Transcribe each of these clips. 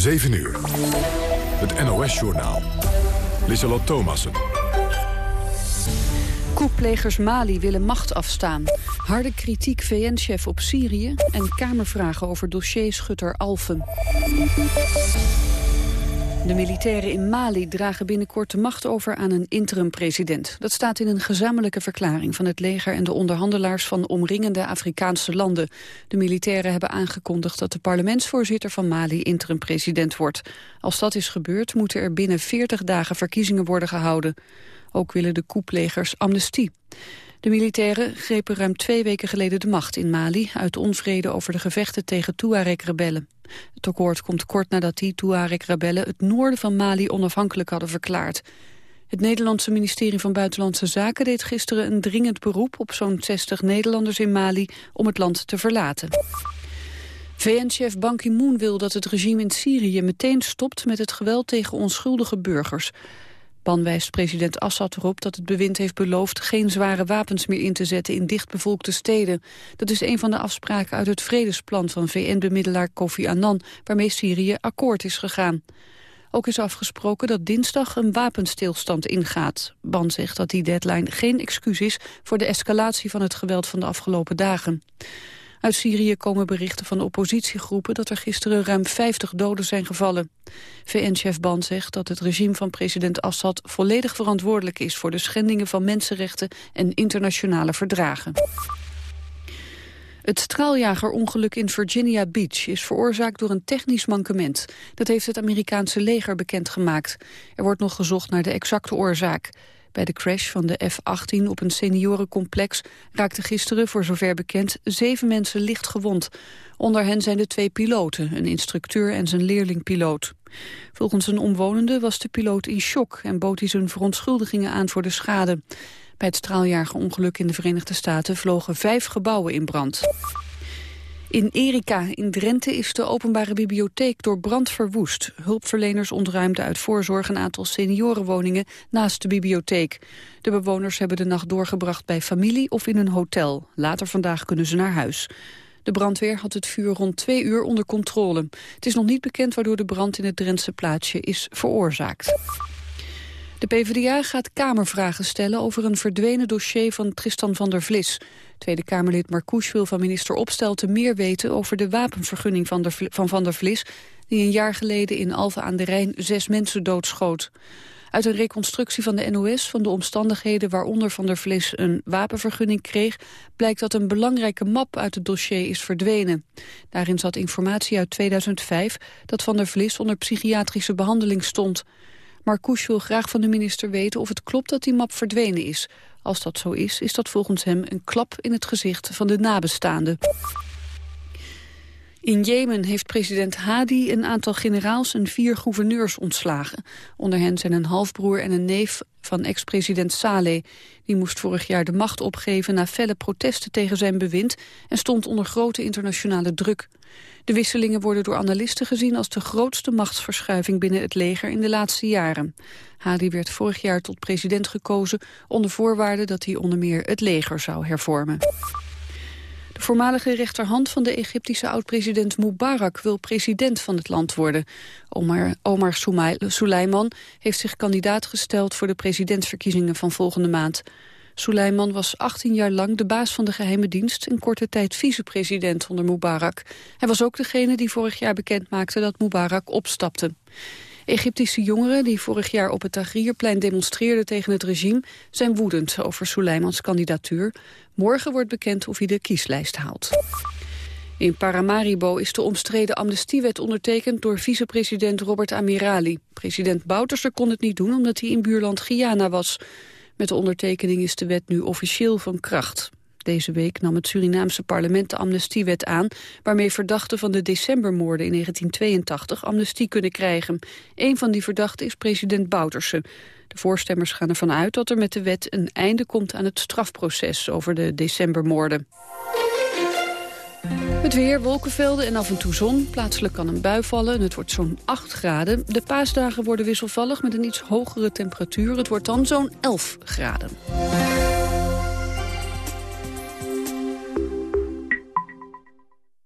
7 uur. Het NOS-journaal. Lieselot Thomassen. Koeplegers Mali willen macht afstaan. Harde kritiek VN-chef op Syrië en kamervragen over dossier Schutter Alphen. De militairen in Mali dragen binnenkort de macht over aan een interim-president. Dat staat in een gezamenlijke verklaring van het leger en de onderhandelaars van omringende Afrikaanse landen. De militairen hebben aangekondigd dat de parlementsvoorzitter van Mali interim-president wordt. Als dat is gebeurd moeten er binnen 40 dagen verkiezingen worden gehouden. Ook willen de koeplegers amnestie. De militairen grepen ruim twee weken geleden de macht in Mali... uit onvrede over de gevechten tegen Tuareg-rebellen. Het akkoord komt kort nadat die Tuareg-rebellen... het noorden van Mali onafhankelijk hadden verklaard. Het Nederlandse ministerie van Buitenlandse Zaken deed gisteren een dringend beroep op zo'n 60 Nederlanders in Mali om het land te verlaten. VN-chef Ban Ki-moon wil dat het regime in Syrië meteen stopt met het geweld tegen onschuldige burgers. Ban wijst president Assad erop dat het bewind heeft beloofd geen zware wapens meer in te zetten in dichtbevolkte steden. Dat is een van de afspraken uit het vredesplan van VN-bemiddelaar Kofi Annan, waarmee Syrië akkoord is gegaan. Ook is afgesproken dat dinsdag een wapenstilstand ingaat. Ban zegt dat die deadline geen excuus is voor de escalatie van het geweld van de afgelopen dagen. Uit Syrië komen berichten van oppositiegroepen dat er gisteren ruim 50 doden zijn gevallen. VN-chef Ban zegt dat het regime van president Assad volledig verantwoordelijk is voor de schendingen van mensenrechten en internationale verdragen. Het straaljagerongeluk in Virginia Beach is veroorzaakt door een technisch mankement. Dat heeft het Amerikaanse leger bekendgemaakt. Er wordt nog gezocht naar de exacte oorzaak. Bij de crash van de F-18 op een seniorencomplex raakten gisteren, voor zover bekend, zeven mensen licht gewond. Onder hen zijn de twee piloten, een instructeur en zijn leerlingpiloot. Volgens een omwonende was de piloot in shock en bood hij zijn verontschuldigingen aan voor de schade. Bij het straaljagerongeluk in de Verenigde Staten vlogen vijf gebouwen in brand. In Erika in Drenthe is de openbare bibliotheek door brand verwoest. Hulpverleners ontruimden uit voorzorg een aantal seniorenwoningen naast de bibliotheek. De bewoners hebben de nacht doorgebracht bij familie of in een hotel. Later vandaag kunnen ze naar huis. De brandweer had het vuur rond twee uur onder controle. Het is nog niet bekend waardoor de brand in het Drentse plaatsje is veroorzaakt. De PvdA gaat Kamervragen stellen over een verdwenen dossier van Tristan van der Vlis. Tweede Kamerlid Marcouch wil van minister Opstelten meer weten over de wapenvergunning van, van Van der Vlis... die een jaar geleden in Alphen aan de Rijn zes mensen doodschoot. Uit een reconstructie van de NOS van de omstandigheden waaronder Van der Vlis een wapenvergunning kreeg, blijkt dat een belangrijke map uit het dossier is verdwenen. Daarin zat informatie uit 2005 dat Van der Vlis onder psychiatrische behandeling stond. Marcouch wil graag van de minister weten of het klopt dat die map verdwenen is. Als dat zo is, is dat volgens hem een klap in het gezicht van de nabestaanden. In Jemen heeft president Hadi een aantal generaals en vier gouverneurs ontslagen. Onder hen zijn een halfbroer en een neef van ex-president Saleh. Die moest vorig jaar de macht opgeven na felle protesten tegen zijn bewind... en stond onder grote internationale druk. De wisselingen worden door analisten gezien als de grootste machtsverschuiving binnen het leger in de laatste jaren. Hadi werd vorig jaar tot president gekozen onder voorwaarde dat hij onder meer het leger zou hervormen. De voormalige rechterhand van de Egyptische oud-president Mubarak wil president van het land worden. Omar, Omar Suleiman heeft zich kandidaat gesteld voor de presidentsverkiezingen van volgende maand. Suleiman was 18 jaar lang de baas van de geheime dienst... en korte tijd vicepresident onder Mubarak. Hij was ook degene die vorig jaar bekend maakte dat Mubarak opstapte. Egyptische jongeren die vorig jaar op het Tahrirplein demonstreerden tegen het regime... zijn woedend over Suleimans kandidatuur. Morgen wordt bekend of hij de kieslijst haalt. In Paramaribo is de omstreden amnestiewet ondertekend door vicepresident Robert Amirali. President Bouterse kon het niet doen omdat hij in buurland Guyana was. Met de ondertekening is de wet nu officieel van kracht. Deze week nam het Surinaamse parlement de amnestiewet aan... waarmee verdachten van de decembermoorden in 1982 amnestie kunnen krijgen. Een van die verdachten is president Bouterse. De voorstemmers gaan ervan uit dat er met de wet een einde komt aan het strafproces over de decembermoorden. Het weer, wolkenvelden en af en toe zon. Plaatselijk kan een bui vallen en het wordt zo'n 8 graden. De paasdagen worden wisselvallig met een iets hogere temperatuur. Het wordt dan zo'n 11 graden.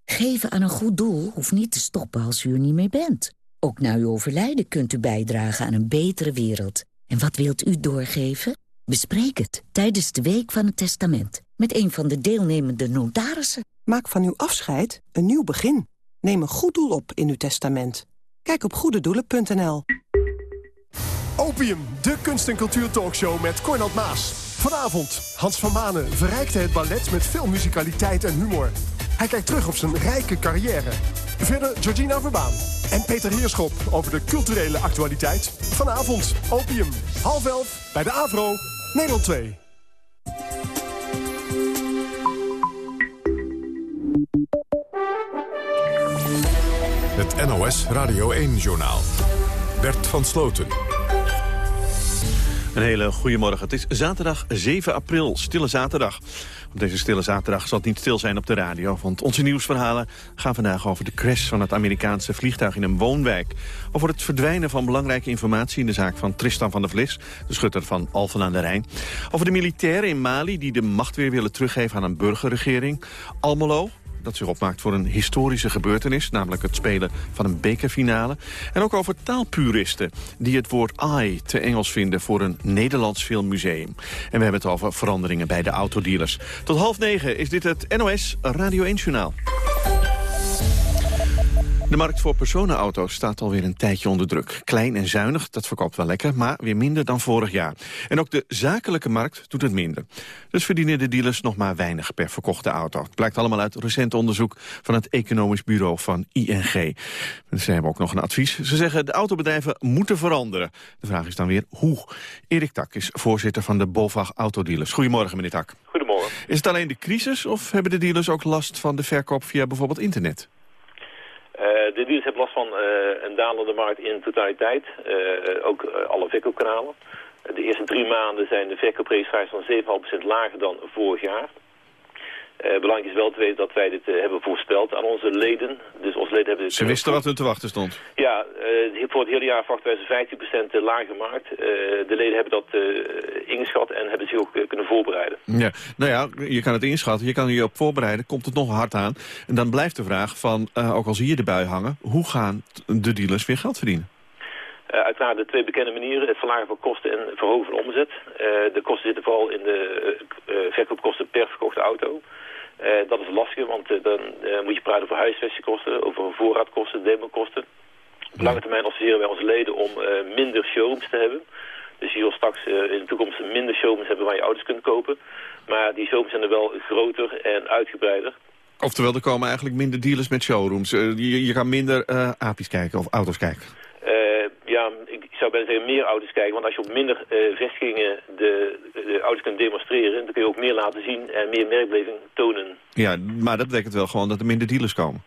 Geven aan een goed doel hoeft niet te stoppen als u er niet meer bent. Ook na uw overlijden kunt u bijdragen aan een betere wereld. En wat wilt u doorgeven? Bespreek het tijdens de Week van het Testament... met een van de deelnemende notarissen. Maak van uw afscheid een nieuw begin. Neem een goed doel op in uw testament. Kijk op goededoelen.nl. Opium, de kunst- en cultuurtalkshow met Cornald Maas. Vanavond, Hans van Manen verrijkte het ballet met veel musicaliteit en humor. Hij kijkt terug op zijn rijke carrière. Verder Georgina Verbaan en Peter Heerschop over de culturele actualiteit. Vanavond, Opium, half elf, bij de AVRO, Nederland 2. Radio 1-journaal. Bert van Sloten. Een hele goede morgen. Het is zaterdag 7 april, stille zaterdag. Op deze stille zaterdag zal het niet stil zijn op de radio... want onze nieuwsverhalen gaan vandaag over de crash van het Amerikaanse vliegtuig in een woonwijk. Over het verdwijnen van belangrijke informatie in de zaak van Tristan van der Vlis... de schutter van Alphen aan de Rijn. Over de militairen in Mali die de macht weer willen teruggeven aan een burgerregering. Almelo, dat zich opmaakt voor een historische gebeurtenis... namelijk het spelen van een bekerfinale. En ook over taalpuristen die het woord I te Engels vinden... voor een Nederlands filmmuseum. En we hebben het over veranderingen bij de autodealers. Tot half negen is dit het NOS Radio 1 Journaal. De markt voor personenauto's staat alweer een tijdje onder druk. Klein en zuinig, dat verkoopt wel lekker, maar weer minder dan vorig jaar. En ook de zakelijke markt doet het minder. Dus verdienen de dealers nog maar weinig per verkochte auto. Het blijkt allemaal uit recent onderzoek van het economisch bureau van ING. Ze hebben ook nog een advies. Ze zeggen de autobedrijven moeten veranderen. De vraag is dan weer hoe. Erik Tak is voorzitter van de BOVAG Autodealers. Goedemorgen, meneer Tak. Goedemorgen. Is het alleen de crisis of hebben de dealers ook last van de verkoop via bijvoorbeeld internet? De dealers hebben last van uh, een dalende markt in totaliteit. Uh, ook alle verkoopkanalen. De eerste drie maanden zijn de verkoopregistraties van 7,5% lager dan vorig jaar. Uh, belangrijk is wel te weten dat wij dit uh, hebben voorspeld aan onze leden. Dus onze leden hebben dit Ze wisten wat er te wachten stond? Ja, uh, voor het hele jaar verwachten wij 15% lage markt. de leden hebben dat ingeschat en hebben zich ook kunnen voorbereiden. Ja, nou ja, je kan het inschatten, je kan je op voorbereiden, komt het nog hard aan. En dan blijft de vraag van, ook al zie je de bui hangen, hoe gaan de dealers weer geld verdienen? Uh, uiteraard de twee bekende manieren, het verlagen van kosten en verhogen van omzet. Uh, de kosten zitten vooral in de uh, verkoopkosten per verkochte auto. Dat is lastig, want dan moet je praten over huisvestingkosten, over voorraadkosten, demokosten. Op lange termijn adviseren wij onze leden om minder showrooms te hebben. Dus je wil straks in de toekomst minder showrooms hebben waar je auto's kunt kopen. Maar die showrooms zijn er wel groter en uitgebreider. Oftewel, er komen eigenlijk minder dealers met showrooms. je, je kan minder apies kijken of auto's kijken. Uh, ja, ik zou bijna zeggen meer auto's kijken. Want als je op minder uh, vestigingen de, de auto's kunt demonstreren... dan kun je ook meer laten zien en meer merkbeleving tonen. Ja, maar dat betekent wel gewoon dat er minder dealers komen.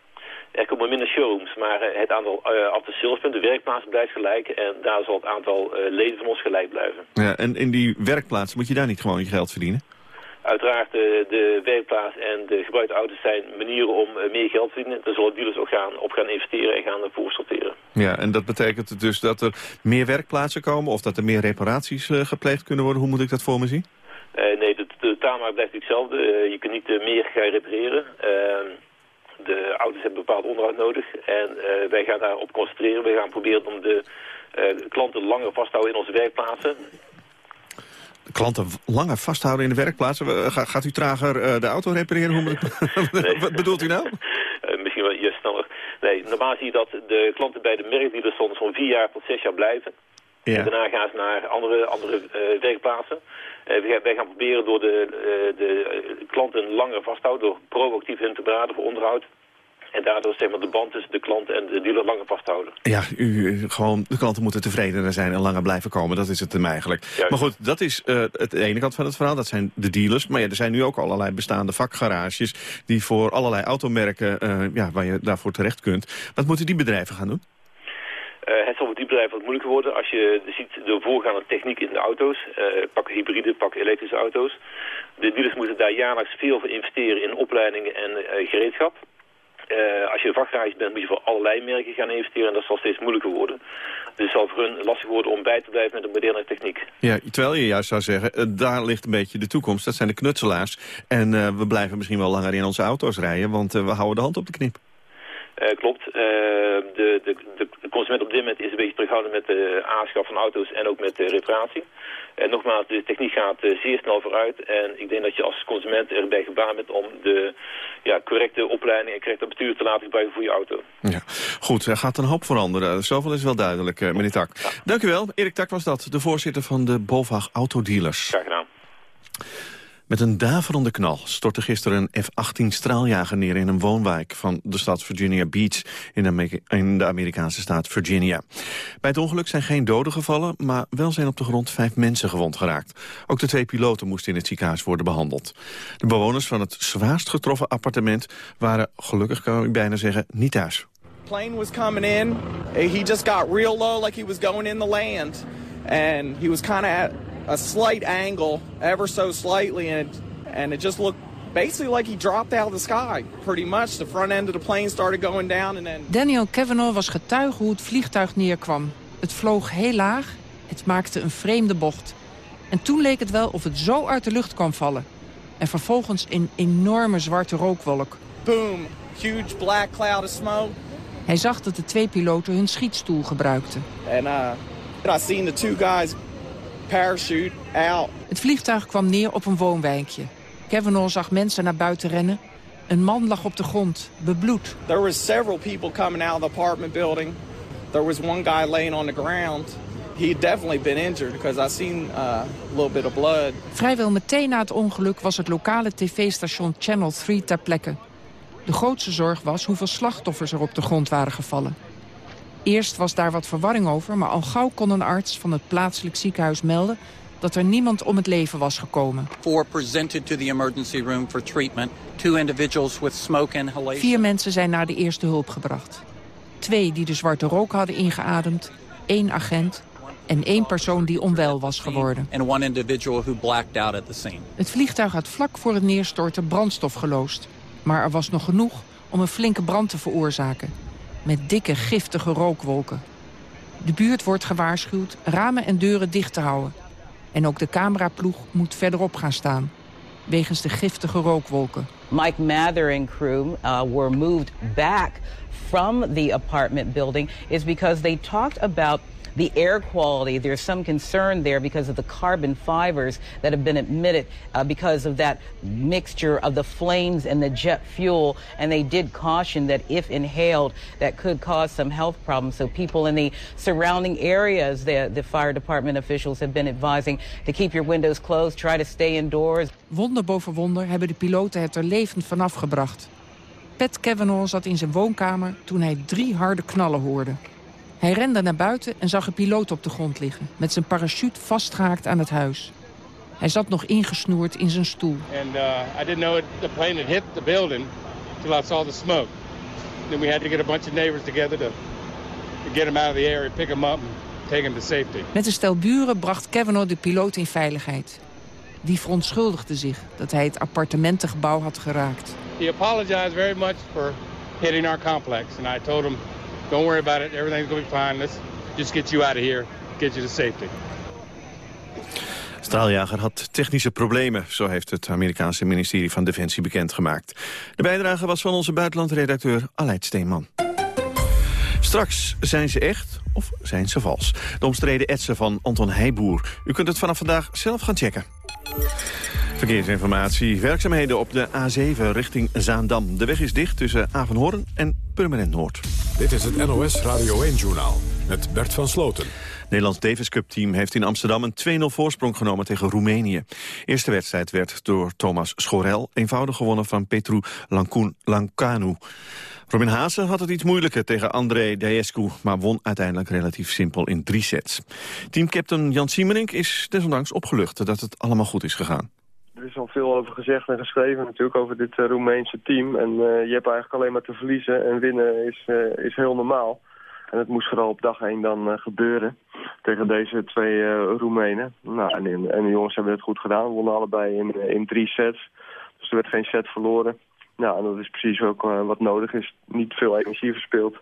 Er komen minder showrooms, maar het aantal uh, af de salespunten, de werkplaatsen blijft gelijk. En daar zal het aantal leden van ons gelijk blijven. Ja, en in die werkplaatsen moet je daar niet gewoon je geld verdienen? Uiteraard, de, de werkplaats en de gebruikte auto's zijn manieren om uh, meer geld te verdienen. Daar zullen dealers ook gaan, op gaan investeren en gaan ervoor sorteren. Ja, en dat betekent dus dat er meer werkplaatsen komen of dat er meer reparaties uh, gepleegd kunnen worden? Hoe moet ik dat voor me zien? Uh, nee, de, de blijft hetzelfde. je kunt niet meer gaan repareren. Ehm, de auto's hebben bepaald onderhoud nodig en wij gaan daarop concentreren. Wij gaan proberen om de klanten langer vast te houden in onze werkplaatsen klanten langer vasthouden in de werkplaats. Gaat u trager uh, de auto repareren? Hoe nee. Wat bedoelt u nou? Uh, misschien wel juist sneller. Nee, normaal zie je dat de klanten bij de merkdealers soms van vier jaar tot zes jaar blijven. Ja. En daarna gaan ze naar andere, andere uh, werkplaatsen. Wij, wij, gaan proberen door de, de klanten langer vasthouden... door proactief hun te beraden voor onderhoud. En daardoor zeg maar, de band tussen de klant en de dealer langer vasthouden. Ja, u, gewoon, de klanten moeten tevredener zijn en langer blijven komen. Dat is het hem eigenlijk. Juist. Maar goed, dat is uh, het ene kant van het verhaal. Dat zijn de dealers. Maar ja, er zijn nu ook allerlei bestaande vakgarages... die voor allerlei automerken, uh, ja, waar je daarvoor terecht kunt. Wat moeten die bedrijven gaan doen? Uh, het zal voor die bedrijven wat moeilijker worden als je ziet de voorgaande techniek in de auto's. Uh, pak hybride, pak elektrische auto's. De dealers moeten daar jaarlijks veel voor investeren in opleidingen en uh, gereedschap. Uh, als je een vakgarage bent, moet je voor allerlei merken gaan investeren. En dat zal steeds moeilijker worden. Dus het zal voor hun lastig worden om bij te blijven met de moderne techniek. Ja, terwijl je juist zou zeggen, uh, daar ligt een beetje de toekomst. Dat zijn de knutselaars. En uh, we blijven misschien wel langer in onze auto's rijden, want we houden de hand op de knip. klopt. de, de, de consument op dit moment is een beetje terughoudend met de aanschaf van auto's en ook met de reparatie. En nogmaals, de techniek gaat zeer snel vooruit. En ik denk dat je als consument erbij gebaat bent om de ja, correcte opleiding en correcte apparatuur te laten gebruiken voor je auto. Ja, goed, er gaat een hoop veranderen. Zoveel is wel duidelijk, meneer Tak. Dank u wel. Erik Tak was dat, de voorzitter van de BOVAG Autodealers. Graag gedaan. Met een daverende knal stortte gisteren een F-18 straaljager neer in een woonwijk van de stad Virginia Beach in de, Amerikaanse staat Virginia. Bij het ongeluk zijn geen doden gevallen, maar wel zijn op de grond vijf mensen gewond geraakt. Ook de twee piloten moesten in het ziekenhuis worden behandeld. De bewoners van het zwaarst getroffen appartement waren, gelukkig kan ik bijna zeggen, niet thuis. Plane was coming in. He just got real low like he was going in the land. And he was kind of a slight angle, ever so slightly, and it, and it just looked basically like he dropped out of the sky. Pretty much, the front end of the plane started going down and then... Daniel Kavanaugh was getuige hoe het vliegtuig neerkwam. Het vloog heel laag, het maakte een vreemde bocht. En toen leek het wel of het zo uit de lucht kwam vallen. En vervolgens een enorme zwarte rookwolk. Boom, huge black cloud of smoke. Hij zag dat de twee piloten hun schietstoel gebruikten. And uh, I seen the two guys parachute out. Het vliegtuig kwam neer op een woonwijkje. Kavanaugh zag mensen naar buiten rennen. Een man lag op de grond, bebloed. There were several people coming out of the apartment building. There was one guy laying on the ground. He definitely been injured because I seen uh, a little bit of blood. Vrijwel meteen na het ongeluk was het lokale tv-station Channel 3 ter plekke. De grootste zorg was hoeveel slachtoffers er op de grond waren gevallen. Eerst was daar wat verwarring over, maar al gauw kon een arts van het plaatselijk ziekenhuis melden dat er niemand om het leven was gekomen. Vier mensen zijn naar de eerste hulp gebracht. Twee die de zwarte rook hadden ingeademd, één agent en één persoon die onwel was geworden. Het vliegtuig had vlak voor het neerstorten brandstof geloosd, maar er was nog genoeg om een flinke brand te veroorzaken met dikke giftige rookwolken. De buurt wordt gewaarschuwd ramen en deuren dicht te houden. En ook de cameraploeg moet verderop gaan staan. Wegens de giftige rookwolken. Mike Mather and crew uh, were moved back from the apartment building is because they talked about the air quality. There's some concern there because of the carbon fibers that have been emitted uh, because of that mixture of the flames and the jet fuel. And they did caution that if inhaled, that could cause some health problems. So people in the surrounding areas, the, the fire department officials have been advising to keep your windows closed, try to stay indoors. Wonder boven wonder hebben de piloten het er levend vanaf gebracht. Pat Kavanaugh zat in zijn woonkamer toen hij drie harde knallen hoorde. Hij rende naar buiten en zag een piloot op de grond liggen... met zijn parachute vastgehaakt aan het huis. Hij zat nog ingesnoerd in zijn stoel. And uh, I didn't know it, the plane had hit the building till I saw the smoke. Then we had to get a bunch of neighbors together to, to get him out of the area, pick him up and take him to safety. Met een stel buren bracht Kavanaugh de piloot in veiligheid. Die verontschuldigde zich dat hij het appartementengebouw had geraakt. He apologized very much for hitting our complex and I told him Don't worry about it. Everything's going to be fine. Let's just get you out of here. Get you to safety. Straaljager had technische problemen, zo heeft het Amerikaanse ministerie van Defensie bekendgemaakt. De bijdrage was van onze buitenlandredacteur Aleid Steenman. Straks zijn ze echt of zijn ze vals? De omstreden etsen van Anton Heijboer. U kunt het vanaf vandaag zelf gaan checken. Verkeersinformatie. Werkzaamheden op de A7 richting Zaandam. De weg is dicht tussen Avenhoorn en Purmerend Noord. Dit is het NOS Radio 1-journaal met Bert van Sloten. Nederlands Davis Cup team heeft in Amsterdam een 2-0 voorsprong genomen tegen Roemenië. Eerste wedstrijd werd door Thomas Schorel eenvoudig gewonnen van Petru Lancanu. Robin Haase had het iets moeilijker tegen André Daescu, maar won uiteindelijk relatief simpel in drie sets. Teamcaptain Jan Siemerink is desondanks opgelucht dat het allemaal goed is gegaan. Er is al veel over gezegd en geschreven natuurlijk over dit uh, Roemeense team. En uh, je hebt eigenlijk alleen maar te verliezen en winnen is, uh, is heel normaal. En het moest vooral op dag 1 dan gebeuren tegen deze twee Roemenen. Nou, en, en, de jongens hebben het goed gedaan. We wonnen allebei in, in drie sets. Dus er werd geen set verloren. Nou, en dat is precies ook wat nodig is. Niet veel energie verspild.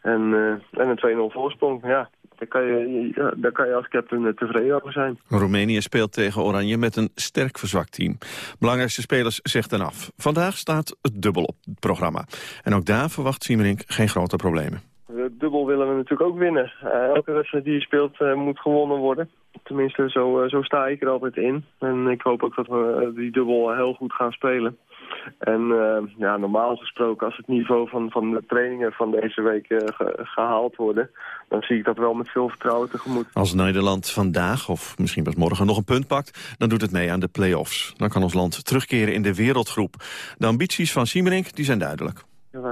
En, en een 2-0 voorsprong, ja. daar kan je, daar kan je als captain tevreden over zijn. Roemenië speelt tegen Oranje met een sterk verzwakt team. Belangrijkste spelers zegden af. Vandaag staat het dubbel op het programma. En ook daar verwacht Siemerink geen grote problemen. Dubbel willen we natuurlijk ook winnen. elke wedstrijd die je speelt moet gewonnen worden. Tenminste, zo, zo sta ik er altijd in. En ik hoop ook dat we die dubbel heel goed gaan spelen. En ja, normaal gesproken, als het niveau van, van de trainingen van deze week gehaald worden... dan zie ik dat wel met veel vertrouwen tegemoet. Als Nederland vandaag, of misschien pas morgen, nog een punt pakt... dan doet het mee aan de play-offs. Dan kan ons land terugkeren in de wereldgroep. De ambities van Siemerink die zijn duidelijk.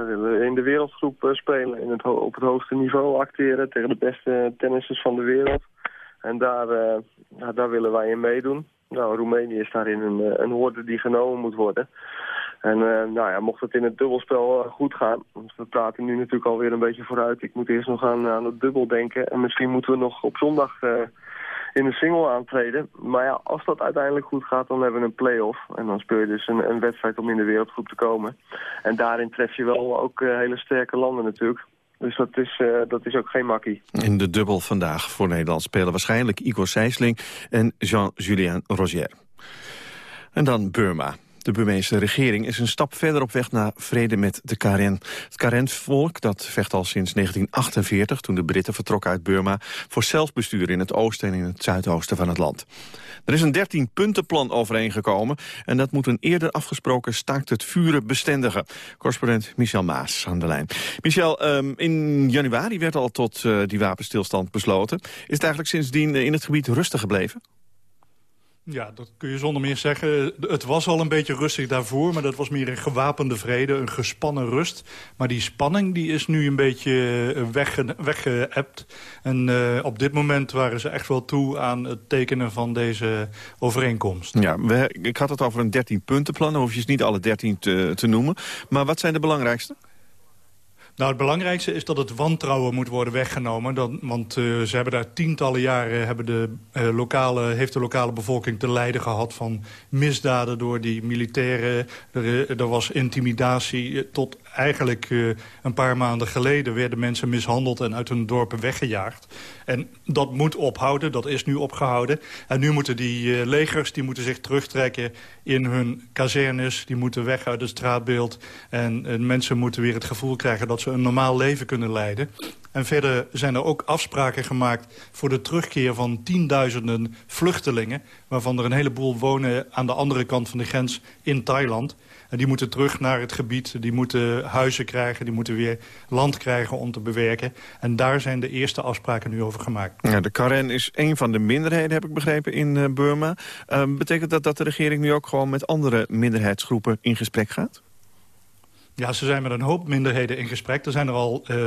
Willen in de wereldgroep uh, spelen, in het op het hoogste niveau acteren... tegen de beste tennissers van de wereld. En daar, ja, daar willen wij in meedoen. Nou, Roemenië is daarin een, een hoorde die genomen moet worden. En nou ja, mocht het in het dubbelspel goed gaan, want we praten nu natuurlijk alweer een beetje vooruit. Ik moet eerst nog aan, aan het dubbel denken. En misschien moeten we nog op zondag in de single aantreden. Maar ja, als dat uiteindelijk goed gaat, dan hebben we een play-off. En dan speel je dus een, een wedstrijd om in de wereldgroep te komen. En daarin tref je wel ook hele sterke landen natuurlijk. Dus dat is, uh, dat is ook geen makkie. In de dubbel vandaag voor Nederland spelen waarschijnlijk Igor Sijsling en Jean-Julien Rogier. En dan Burma. De Burmeese regering is een stap verder op weg naar vrede met de Karen. Het Karen-volk dat vecht al sinds 1948, toen de Britten vertrokken uit Burma... voor zelfbestuur in het oosten en in het zuidoosten van het land. Er is een 13-puntenplan overeengekomen... en dat moet een eerder afgesproken staakt het vuren bestendigen. Correspondent Michel Maas aan de lijn. Michel, um, in januari werd al tot uh, die wapenstilstand besloten. Is het eigenlijk sindsdien in het gebied rustig gebleven? Ja, dat kun je zonder meer zeggen. Het was al een beetje rustig daarvoor, maar dat was meer een gewapende vrede, een gespannen rust. Maar die spanning die is nu een beetje wegge weggeëpt. En uh, op dit moment waren ze echt wel toe aan het tekenen van deze overeenkomst. Ja, ik had het over een 13-puntenplan, dan hoef je niet alle 13 te, te noemen. Maar wat zijn de belangrijkste? Nou, het belangrijkste is dat het wantrouwen moet worden weggenomen. Want uh, ze hebben daar tientallen jaren hebben de, uh, lokale, heeft de lokale bevolking te lijden gehad van misdaden door die militairen. Er, er was intimidatie tot eigenlijk uh, een paar maanden geleden werden mensen mishandeld en uit hun dorpen weggejaagd. En dat moet ophouden, dat is nu opgehouden. En nu moeten die uh, legers die moeten zich terugtrekken in hun kazernes. Die moeten weg uit het straatbeeld. En mensen moeten weer het gevoel krijgen dat ze een normaal leven kunnen leiden. En verder zijn er ook afspraken gemaakt voor de terugkeer van tienduizenden vluchtelingen... waarvan er een heleboel wonen aan de andere kant van de grens in Thailand. En die moeten terug naar het gebied, die moeten huizen krijgen... die moeten weer land krijgen om te bewerken. En daar zijn de eerste afspraken nu over gemaakt. Ja, de Karen is een van de minderheden, heb ik begrepen, in uh, Burma. Uh, betekent dat dat de regering nu ook gewoon met andere minderheidsgroepen in gesprek gaat? Ja, ze zijn met een hoop minderheden in gesprek. Er zijn er al uh,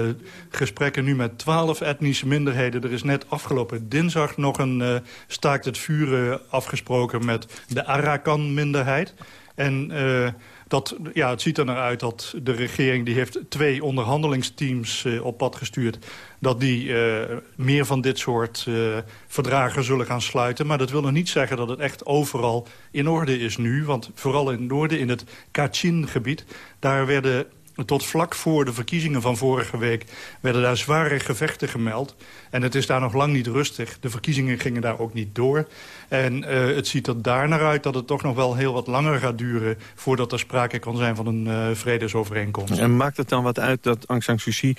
gesprekken nu met twaalf etnische minderheden. Er is net afgelopen dinsdag nog een uh, staakt het vuren afgesproken met de Arakan-minderheid. En uh, dat, ja, het ziet er naar uit dat de regering die heeft twee onderhandelingsteams uh, op pad gestuurd. Dat die uh, meer van dit soort verdragen zullen gaan sluiten. Maar dat wil nog niet zeggen dat het echt overal in orde is nu. Want vooral in het noorden, in het Kachin-gebied... daar werden tot vlak voor de verkiezingen van vorige week werden daar zware gevechten gemeld. En het is daar nog lang niet rustig. De verkiezingen gingen daar ook niet door. En uh, het ziet er daar naar uit dat het toch nog wel heel wat langer gaat duren... voordat er sprake kan zijn van een uh, vredesovereenkomst. En maakt het dan wat uit dat Aung San Suu Kyi...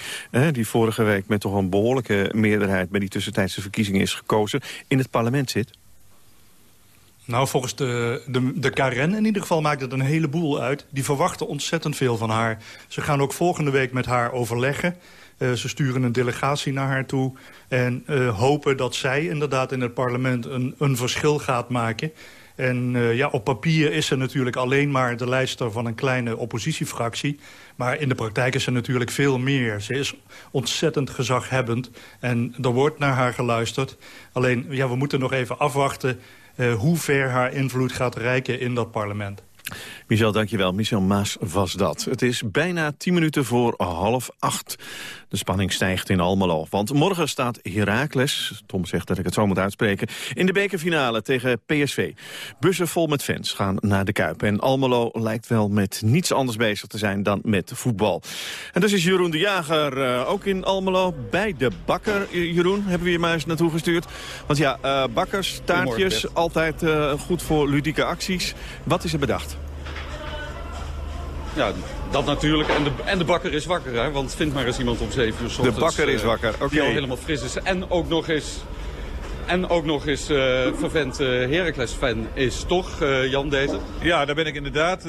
die vorige week met toch een behoorlijke meerderheid... bij die tussentijdse verkiezingen is gekozen, in het parlement zit? Nou, volgens de, de, de Karen in ieder geval maakt het een heleboel uit. Die verwachten ontzettend veel van haar. Ze gaan ook volgende week met haar overleggen. Uh, ze sturen een delegatie naar haar toe. En uh, hopen dat zij inderdaad in het parlement een, een verschil gaat maken. En uh, ja, op papier is ze natuurlijk alleen maar de lijster van een kleine oppositiefractie. Maar in de praktijk is ze natuurlijk veel meer. Ze is ontzettend gezaghebbend en er wordt naar haar geluisterd. Alleen, ja, we moeten nog even afwachten hoe ver haar invloed gaat reiken in dat parlement. Michel, dankjewel. Michel Maas was dat. Het is bijna tien minuten voor half acht. De spanning stijgt in Almelo. Want morgen staat Heracles, Tom zegt dat ik het zo moet uitspreken... in de bekerfinale tegen PSV. Bussen vol met fans gaan naar de Kuip. En Almelo lijkt wel met niets anders bezig te zijn dan met voetbal. En dus is Jeroen de Jager uh, ook in Almelo bij de bakker. Jeroen, hebben we je maar eens naartoe gestuurd. Want ja, uh, bakkers, taartjes, altijd uh, goed voor ludieke acties. Wat is er bedacht? Ja, dat natuurlijk. En de, en de bakker is wakker, hè? want vind maar eens iemand om 7 uur De bakker is wakker, oké. Okay. Die al helemaal fris is. En ook nog eens, en ook nog eens uh, vervent uh, Heracles-fan is, toch, uh, Jan Deze? Ja, daar ben ik inderdaad.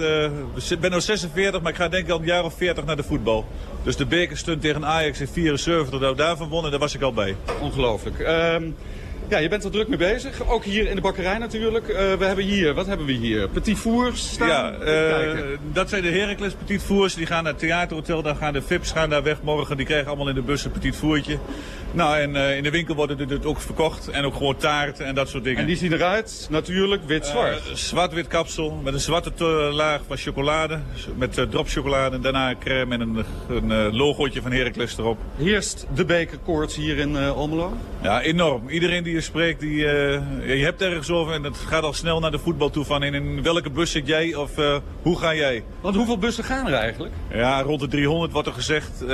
Ik ben nog 46, maar ik ga denk ik al een jaar of 40 naar de voetbal. Dus de bekerstunt tegen Ajax in 74, dat daarvan wonnen, daar was ik al bij. Ongelooflijk. Um, ja, je bent er druk mee bezig. Ook hier in de bakkerij natuurlijk. Uh, we hebben hier, wat hebben we hier? Petit Fours staan? Ja, uh, dat zijn de Heracles Petit Fours. Die gaan naar het theaterhotel. Dan gaan de VIP's gaan daar weg morgen. Die krijgen allemaal in de bus een Petit Fourtje. Nou, en uh, in de winkel worden dit ook verkocht. En ook gewoon taart en dat soort dingen. En die zien eruit, natuurlijk, wit-zwart. Zwart-wit kapsel. Met een zwarte laag van chocolade. Met drop chocolade. En daarna crème en een, een logootje van Heracles erop. Heerst de bekerkoorts hier in Almelo? Ja, enorm. Iedereen die spreekt, die, uh, je hebt ergens over en het gaat al snel naar de voetbal toe van in, in welke bus zit jij of uh, hoe ga jij? Want hoeveel bussen gaan er eigenlijk? Ja, rond de 300 wordt er gezegd. Uh,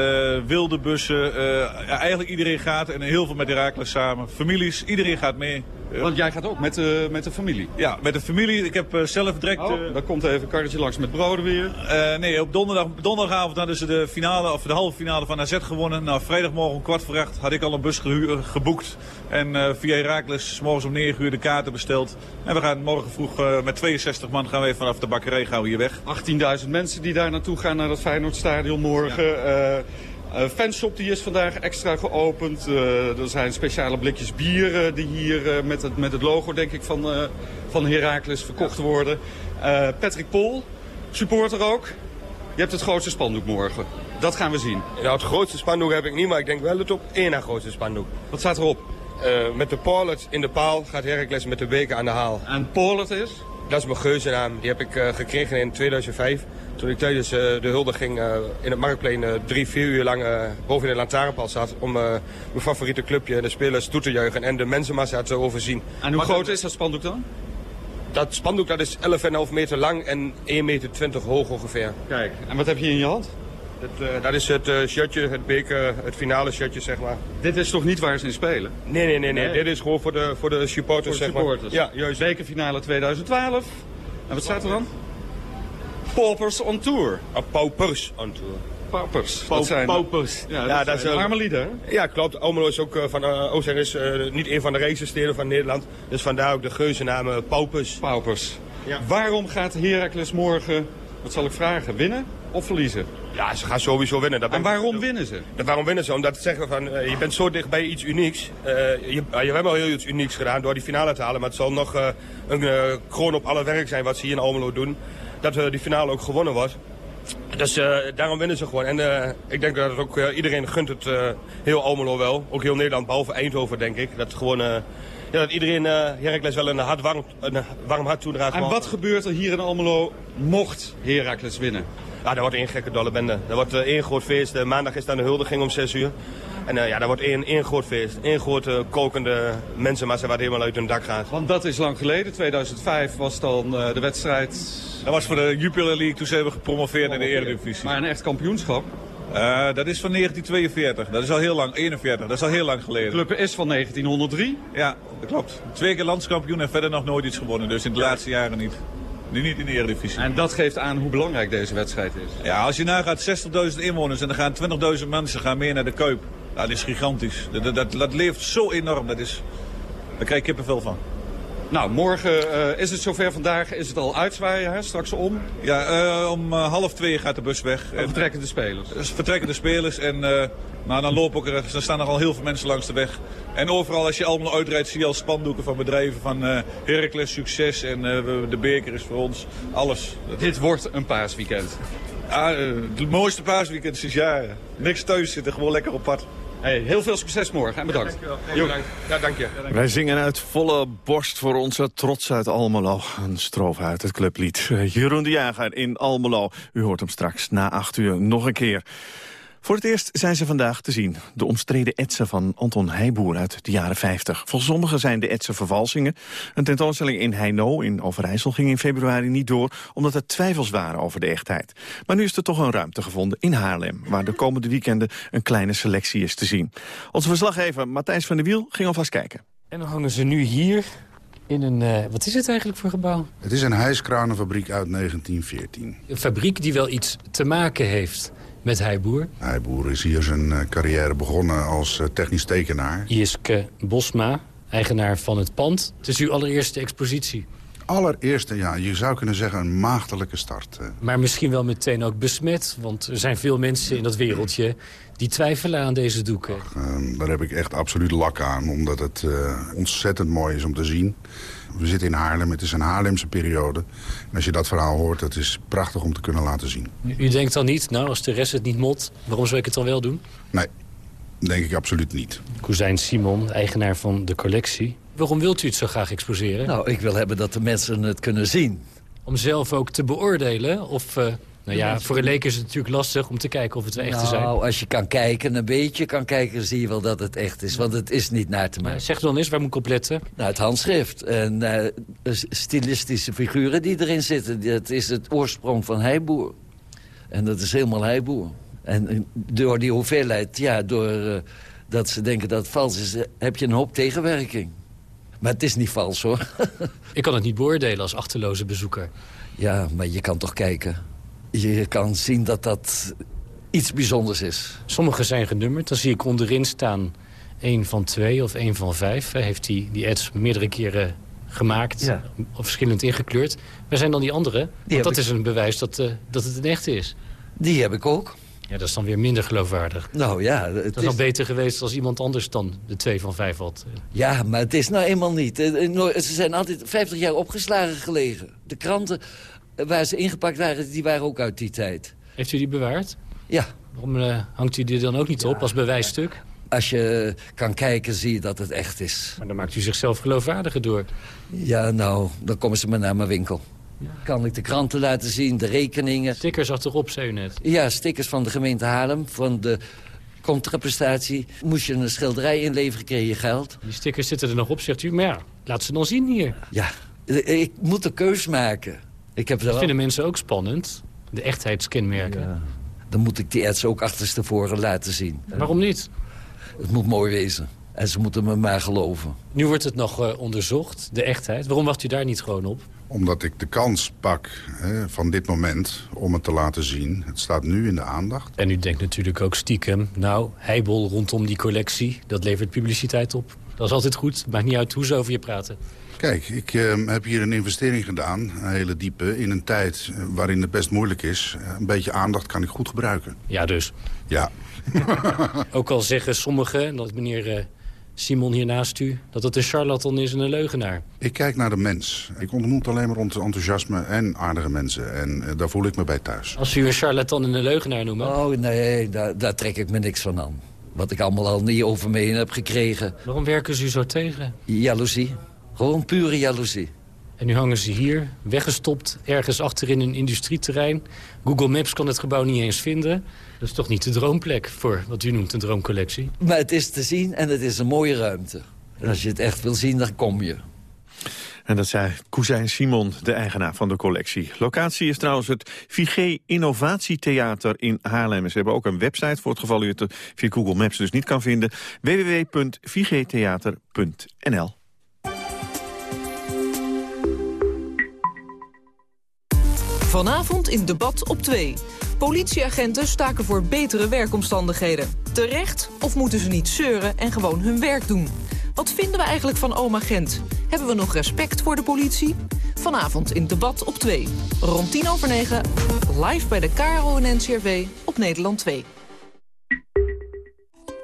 wilde bussen, eigenlijk iedereen gaat en heel veel met Herakles samen. Families, iedereen gaat mee. Want jij gaat ook met, de met de familie? Ja, met de familie. Ik heb uh, zelf direct... Oh, uh, dan komt even een karretje langs met broden weer. Nee, op donderdag, donderdagavond hadden ze de finale, of de halve finale van AZ gewonnen. Nou, vrijdagmorgen om kwart voor acht had ik al een bus ge geboekt. En via Herakles morgens om 9 uur de kaarten besteld. En we gaan morgen vroeg met 62 man gaan we even vanaf de bakkerij gaan we hier weg. 18.000 mensen die daar naartoe gaan naar het Feyenoordstadion morgen. Ja. Uh, fanshop die is vandaag extra geopend. Uh, er zijn speciale blikjes bier uh, die hier met, het, met het logo denk ik van, van Heracles verkocht ja. worden. Patrick Pol, supporter ook. Je hebt het grootste spandoek morgen. Dat gaan we zien. Nou, het grootste spandoek heb ik niet, maar ik denk wel het op één na grootste spandoek. Wat staat erop? met de Pollard in de paal gaat Heracles met de beker aan de haal. En Pollard is? Dat is mijn geuzennaam. Die heb ik gekregen in 2005. Toen ik tijdens uh, de huldiging uh, in het Marktplein uh, drie, vier uur lang boven in de lantaarnpal zat... om mijn favoriete clubje, de spelers, toe te juichen en de mensenmassa te overzien. En hoe groot is dat spandoek dan? Dat spandoek dat is 11,5 meter lang en 1,20 meter hoog ongeveer. Kijk, en wat heb je in je hand? Dat, dat is het shirtje, het beker, het finale shirtje, zeg maar. Dit is toch niet waar ze in spelen? Nee, nee, nee. nee. nee. Dit is gewoon voor de, voor de supporters, voor de zeg supporters. maar. Ja, juist. Bekerfinale 2012. En wat staat er dan? Paupers on Tour. Uh, paupers on Tour. Paupers. Pau dat zijn paupers. Ja, dat, ja, dat zijn arme lieden. Ja, klopt. Almelo is ook uh, van uh, is uh, niet een van de rijkste steden van Nederland. Dus vandaar ook de geuzennaam Paupers. Paupers. Ja. Waarom gaat Heracles morgen, wat zal ik vragen, winnen of verliezen? Ja, ze gaan sowieso winnen. Dat en waarom ik, winnen ze? Dat, waarom winnen ze? Omdat ze zeggen van, uh, je bent zo dicht bij iets unieks. Uh, je, je hebt al heel iets unieks gedaan door die finale te halen. Maar het zal nog uh, een kroon op alle werk zijn wat ze hier in Almelo doen. Dat die finale ook gewonnen wordt. Dus uh, daarom winnen ze gewoon. En uh, ik denk dat het ook uh, iedereen gunt het heel Almelo wel. Ook heel Nederland, behalve Eindhoven denk ik. Dat gewoon... ja, dat iedereen Heracles wel een, hart warm, een warm hart toedraagt. En wat gebeurt er hier in Almelo mocht Heracles winnen? Ja, dat wordt één gekke dolle bende. Dat wordt één groot feest. maandag is dan de huldiging om 6 uur. En uh, ja, dat wordt één, één groot feest. Eén grote kokende mensenmassa wat helemaal uit hun dak gaat. Want dat is lang geleden. 2005 was dan uh, de wedstrijd... Dat was voor de Jupiler League. Toen zijn we gepromoveerd in de Eredivisie. Maar een echt kampioenschap? Uh, dat is van 1942. Dat is al heel lang. 41. Dat is al heel lang geleden. De club is van 1903? Ja, dat klopt. Twee keer landskampioen en verder nog nooit iets gewonnen. Dus in de laatste jaren niet. Nu niet in de Eredivisie. En dat geeft aan hoe belangrijk deze wedstrijd is. Ja, als je nagaat 60.000 inwoners en er gaan 20.000 mensen gaan meer naar de Kuip. Dat is gigantisch. Dat, dat, dat leeft zo enorm. Dat is, daar krijg ik kippenvel van. Nou, morgen uh, is het zover vandaag. Is het al uitzwaaien, hè? straks om? Ja, uh, om uh, half twee gaat de bus weg. En vertrekken de spelers? Dus vertrekken de spelers. En nou, dan, lopen er, dan staan er al heel veel mensen langs de weg. En overal als je allemaal uitrijdt zie je al spandoeken van bedrijven. Van Heracles, succes en de beker is voor ons. Alles. Dit wordt een paasweekend. Het mooiste paasweekend sinds jaren. Niks thuis zitten, gewoon lekker op pad. Hey, heel veel succes morgen en bedankt. Ja, bedankt. Ja, dank je. Wij zingen uit volle borst voor onze trots uit Almelo. Een stroof uit het clublied. Jeroen de Jager in Almelo. U hoort hem straks na acht uur nog een keer. Voor het eerst zijn ze vandaag te zien. De omstreden etsen van Anton Heijboer uit de jaren 50. Volgens sommigen zijn de etsen vervalsingen. Een tentoonstelling in Heino in Overijssel ging in februari niet door... omdat er twijfels waren over de echtheid. Maar nu is er toch een ruimte gevonden in Haarlem... waar de komende weekenden een kleine selectie is te zien. Onze verslaggever Matthijs van der Wiel ging alvast kijken. En dan hangen ze nu hier in een... Uh, wat is het eigenlijk voor gebouw? Het is een hijskranenfabriek uit 1914. Een fabriek die wel iets te maken heeft met Heijboer. Heijboer is hier zijn uh, carrière begonnen als uh, technisch tekenaar. Jiske Bosma, eigenaar van het pand. Het is uw allereerste expositie. Allereerste, ja, je zou kunnen zeggen een maagdelijke start. Maar misschien wel meteen ook besmet, want er zijn veel mensen in dat wereldje die twijfelen aan deze doeken. Ach, uh, daar heb ik echt absoluut lak aan, omdat het ontzettend mooi is om te zien. We zitten in Haarlem, het is een Haarlemse periode. En als je dat verhaal hoort, dat is prachtig om te kunnen laten zien. U denkt dan niet, nou als de rest het niet mot, waarom zou ik het dan wel doen? Nee, denk ik absoluut niet. Cousijn Simon, eigenaar van de collectie. Waarom wilt u het zo graag exposeren? Nou, ik wil hebben dat de mensen het kunnen zien. Om zelf ook te beoordelen of... Uh... Nou ja, voor een leek is het natuurlijk lastig om te kijken of het wel echt nou, zijn. Nou, als je kan kijken, een beetje kan kijken, zie je wel dat het echt is. Want het is niet naar te maken. zeg dan eens, waar moet ik op letten? Nou, het handschrift. En uh, stilistische figuren die erin zitten. Dat is het oorsprong van Heiboer. En dat is helemaal Heiboer. En door die hoeveelheid, ja, door uh, dat ze denken dat het vals is... heb je een hoop tegenwerking. Maar het is niet vals, hoor. ik kan het niet beoordelen als achterloze bezoeker. Ja, maar je kan toch kijken je kan zien dat dat iets bijzonders is. Sommige zijn genummerd. Dan zie ik onderin staan één van twee of één van vijf. Hij heeft die, die ads meerdere keren gemaakt. Ja. Of verschillend ingekleurd. Waar zijn dan die andere? Want dat is een bewijs dat, uh, dat het een echte is. Die heb ik ook. Ja, dat is dan weer minder geloofwaardig. Nou ja... Het dat is dan beter geweest als iemand anders dan de twee van vijf had. Ja, maar het is nou eenmaal niet. Ze zijn altijd 50 jaar opgeslagen gelegen. De kranten waar ze ingepakt waren, die waren ook uit die tijd. Heeft u die bewaard? Ja. Waarom uh, hangt u die dan ook niet op als bewijsstuk? Als je kan kijken, zie je dat het echt is. Maar dan maakt u zichzelf geloofwaardiger door. Ja, nou, dan komen ze maar naar mijn winkel. Ja. Kan ik de kranten laten zien, de rekeningen. Stickers achterop, zei u net. Ja, stickers van de gemeente Haarlem, van de contraprestatie. Moest je een schilderij inleveren, kreeg je geld. Die stickers zitten er nog op, zegt u. Maar ja, laat ze dan zien hier. Ja, ik moet een keus maken. Ik heb dat vinden mensen ook spannend, de echtheidskenmerken. Ja. Dan moet ik die ads ook achterstevoren laten zien. Waarom niet? Het moet mooi wezen. En ze moeten me maar geloven. Nu wordt het nog uh, onderzocht, de echtheid. Waarom wacht u daar niet gewoon op? Omdat ik de kans pak hè, van dit moment om het te laten zien. Het staat nu in de aandacht. En u denkt natuurlijk ook stiekem... nou, heibel rondom die collectie, dat levert publiciteit op. Dat is altijd goed, maakt niet uit hoe ze over je praten. Kijk, ik uh, heb hier een investering gedaan, een hele diepe... in een tijd waarin het best moeilijk is. Een beetje aandacht kan ik goed gebruiken. Ja, dus? Ja. Ook al zeggen sommigen, dat meneer uh, Simon hier naast u... dat het een charlatan is en een leugenaar. Ik kijk naar de mens. Ik ontmoet alleen maar enthousiasme en aardige mensen. En uh, daar voel ik me bij thuis. Als u een charlatan en een leugenaar noemt? Oh, nee, daar, daar trek ik me niks van aan. Wat ik allemaal al niet over me heen heb gekregen. Waarom werken ze u zo tegen? Jaloezie. Gewoon pure jaloezie. En nu hangen ze hier, weggestopt, ergens achter in een industrieterrein. Google Maps kan het gebouw niet eens vinden. Dat is toch niet de droomplek voor wat u noemt een droomcollectie? Maar het is te zien en het is een mooie ruimte. En als je het echt wil zien, dan kom je. En dat zei Cousijn Simon, de eigenaar van de collectie. Locatie is trouwens het Vigé Innovatietheater in Haarlem. Ze hebben ook een website voor het geval u het via Google Maps dus niet kan vinden. www.vigetheater.nl Vanavond in debat op 2. Politieagenten staken voor betere werkomstandigheden. Terecht of moeten ze niet zeuren en gewoon hun werk doen? Wat vinden we eigenlijk van oma Gent? Hebben we nog respect voor de politie? Vanavond in debat op 2. Rond 10 over 9, live bij de KRO en NCRV op Nederland 2.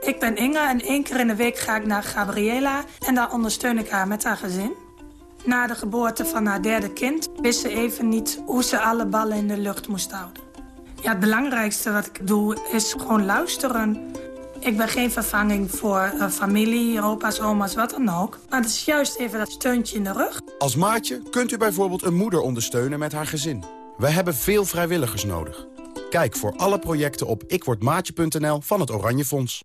Ik ben Inge en één keer in de week ga ik naar Gabriela... en daar ondersteun ik haar met haar gezin. Na de geboorte van haar derde kind wist ze even niet hoe ze alle ballen in de lucht moest houden. Ja, het belangrijkste wat ik doe is gewoon luisteren. Ik ben geen vervanging voor uh, familie, opa's, oma's, wat dan ook. Maar het is juist even dat steuntje in de rug. Als maatje kunt u bijvoorbeeld een moeder ondersteunen met haar gezin. We hebben veel vrijwilligers nodig. Kijk voor alle projecten op ikwordmaatje.nl van het Oranje Fonds.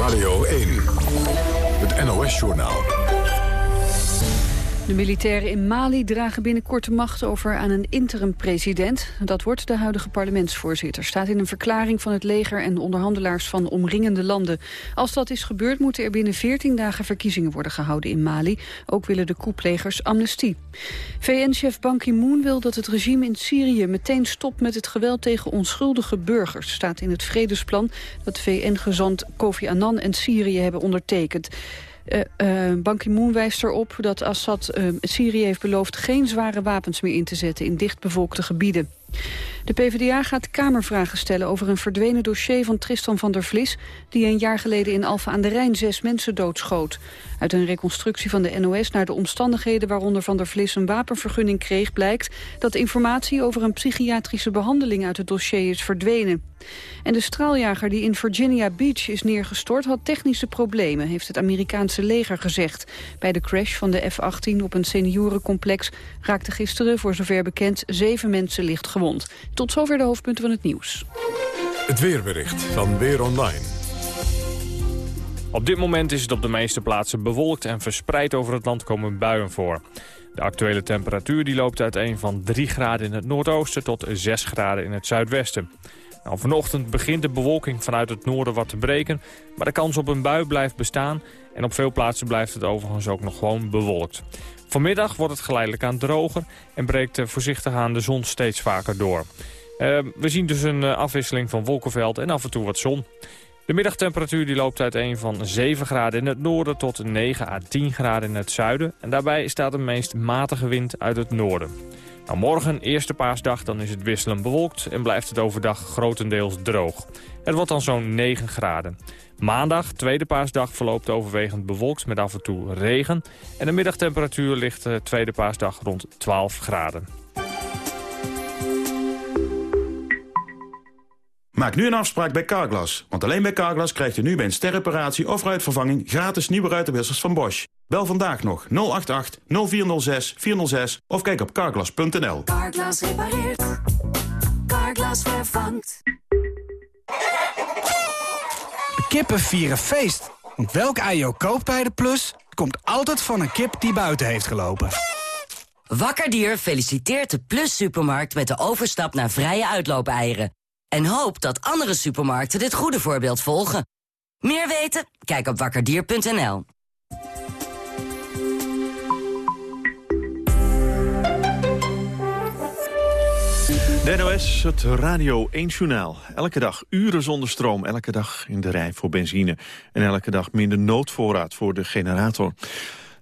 Radio 1, het NOS-journaal. De militairen in Mali dragen binnenkort de macht over aan een interim-president. Dat wordt de huidige parlementsvoorzitter. Staat in een verklaring van het leger en onderhandelaars van omringende landen. Als dat is gebeurd moeten er binnen 14 dagen verkiezingen worden gehouden in Mali. Ook willen de koeplegers amnestie. VN-chef Ban Ki-moon wil dat het regime in Syrië meteen stopt met het geweld tegen onschuldige burgers. Staat in het vredesplan dat VN-gezant Kofi Annan en Syrië hebben ondertekend. Uh, Ban Ki-moon wijst erop dat Assad uh, Syrië heeft beloofd... geen zware wapens meer in te zetten in dichtbevolkte gebieden. De PvdA gaat Kamervragen stellen over een verdwenen dossier van Tristan van der Vlis... die een jaar geleden in Alphen aan de Rijn zes mensen doodschoot. Uit een reconstructie van de NOS naar de omstandigheden waaronder Van der Vlis een wapenvergunning kreeg... blijkt dat informatie over een psychiatrische behandeling uit het dossier is verdwenen. En de straaljager die in Virginia Beach is neergestort had technische problemen, heeft het Amerikaanse leger gezegd. Bij de crash van de F-18 op een seniorencomplex raakten gisteren, voor zover bekend, zeven mensen licht gewond. Tot zover de hoofdpunten van het nieuws. Het weerbericht van Weer Online. Op dit moment is het op de meeste plaatsen bewolkt en verspreid over het land komen buien voor. De actuele temperatuur die loopt uiteen van 3 graden in het noordoosten tot 6 graden in het zuidwesten. Nou, vanochtend begint de bewolking vanuit het noorden wat te breken, maar de kans op een bui blijft bestaan en op veel plaatsen blijft het overigens ook nog gewoon bewolkt. Vanmiddag wordt het geleidelijk aan droger en breekt voorzichtig aan de zon steeds vaker door. Uh, we zien dus een afwisseling van wolkenveld en af en toe wat zon. De middagtemperatuur die loopt uiteen van 7 graden in het noorden tot 9 à 10 graden in het zuiden. En daarbij staat de meest matige wind uit het noorden. Nou, morgen, eerste paasdag, dan is het wisselend bewolkt en blijft het overdag grotendeels droog. Het wordt dan zo'n 9 graden. Maandag, tweede paasdag, verloopt overwegend bewolkt met af en toe regen. En de middagtemperatuur ligt de tweede paasdag rond 12 graden. Maak nu een afspraak bij Carglass. Want alleen bij Carglass krijgt u nu bij een sterreparatie of ruitvervanging... gratis nieuwe ruitenwissers van Bosch. Bel vandaag nog 088 0406 406 of kijk op carglass.nl. Carglass repareert. Carglass vervangt. Kippen vieren feest. Want welk ei je koopt bij de Plus... komt altijd van een kip die buiten heeft gelopen. Wakkerdier feliciteert de Plus Supermarkt met de overstap naar vrije uitloopeieren. En hoopt dat andere supermarkten dit goede voorbeeld volgen. Meer weten? Kijk op wakkerdier.nl. De het Radio 1 Journaal. Elke dag uren zonder stroom, elke dag in de rij voor benzine... en elke dag minder noodvoorraad voor de generator.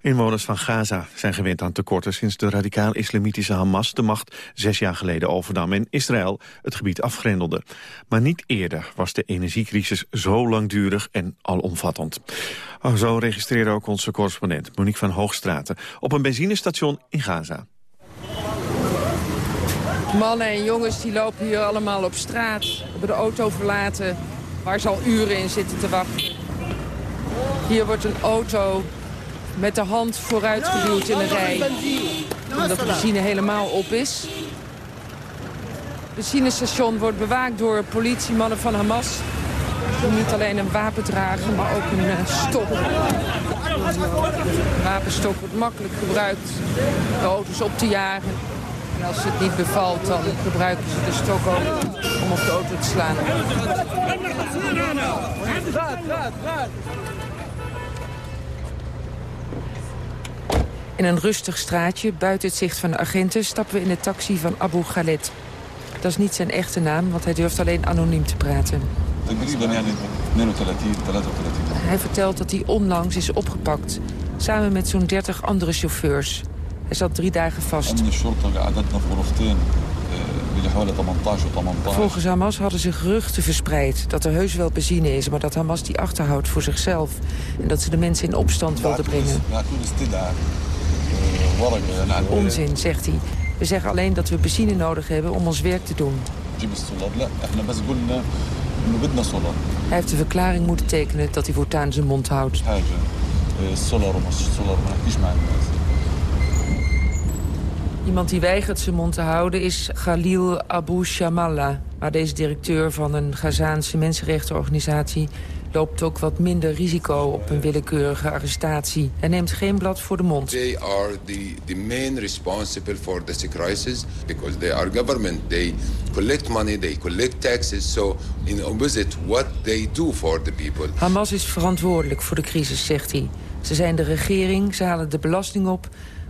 Inwoners van Gaza zijn gewend aan tekorten sinds de radicaal-islamitische Hamas de macht zes jaar geleden overnam en Israël het gebied afgrendelde. Maar niet eerder was de energiecrisis zo langdurig en alomvattend. Zo registreerde ook onze correspondent Monique van Hoogstraten op een benzinestation in Gaza. Mannen en jongens die lopen hier allemaal op straat, hebben de auto verlaten... waar ze al uren in zitten te wachten. Hier wordt een auto met de hand vooruit geduwd in de rij. Omdat de benzine helemaal op is. Het benzinestation wordt bewaakt door politiemannen van Hamas. Die niet alleen een wapen dragen, maar ook een uh, stok. Een wapenstok wordt makkelijk gebruikt de auto's op te jagen. En als het niet bevalt, dan gebruiken ze de stok ook om op de auto te slaan. In een rustig straatje, buiten het zicht van de agenten... stappen we in de taxi van Abu Khaled. Dat is niet zijn echte naam, want hij durft alleen anoniem te praten. Hij vertelt dat hij onlangs is opgepakt... samen met zo'n 30 andere chauffeurs. Hij zat drie dagen vast. Volgens Hamas hadden ze geruchten verspreid dat er heus wel benzine is... maar dat Hamas die achterhoudt voor zichzelf en dat ze de mensen in opstand wilden brengen. Onzin, zegt hij. We zeggen alleen dat we benzine nodig hebben om ons werk te doen. Hij heeft de verklaring moeten tekenen dat hij voortaan zijn mond houdt. Iemand die weigert zijn mond te houden is Khalil Abu Shamallah. Maar deze directeur van een Gazaanse mensenrechtenorganisatie... loopt ook wat minder risico op een willekeurige arrestatie. Hij neemt geen blad voor de mond. They are the, the main responsible for this crisis because they are government. They collect money, they collect taxes. So in opposite what they do for the people. Hamas is verantwoordelijk voor de crisis, zegt hij. Ze zijn de regering, ze halen de belasting op...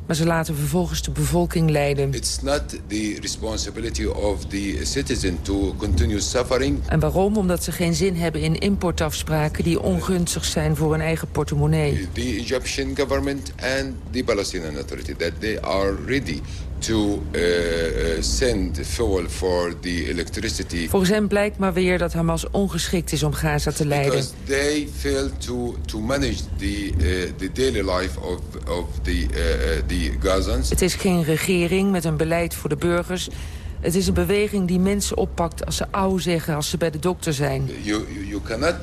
maar ze laten vervolgens de bevolking lijden. It's not the responsibility of the citizen to continue suffering. En waarom? Omdat ze geen zin hebben in importafspraken... die ongunstig zijn voor hun eigen portemonnee. The Egyptian government and the Palestinian Authority that they are ready to uh, send fuel for the electricity. Volgens hem blijkt maar weer dat Hamas ongeschikt is om Gaza te leiden. Because they fail to, to manage the, uh, the daily life of, of the, uh, the Gazans. Het is geen regering met een beleid voor de burgers. Het is een beweging die mensen oppakt als ze ouw zeggen, als ze bij de dokter zijn. You, you, you cannot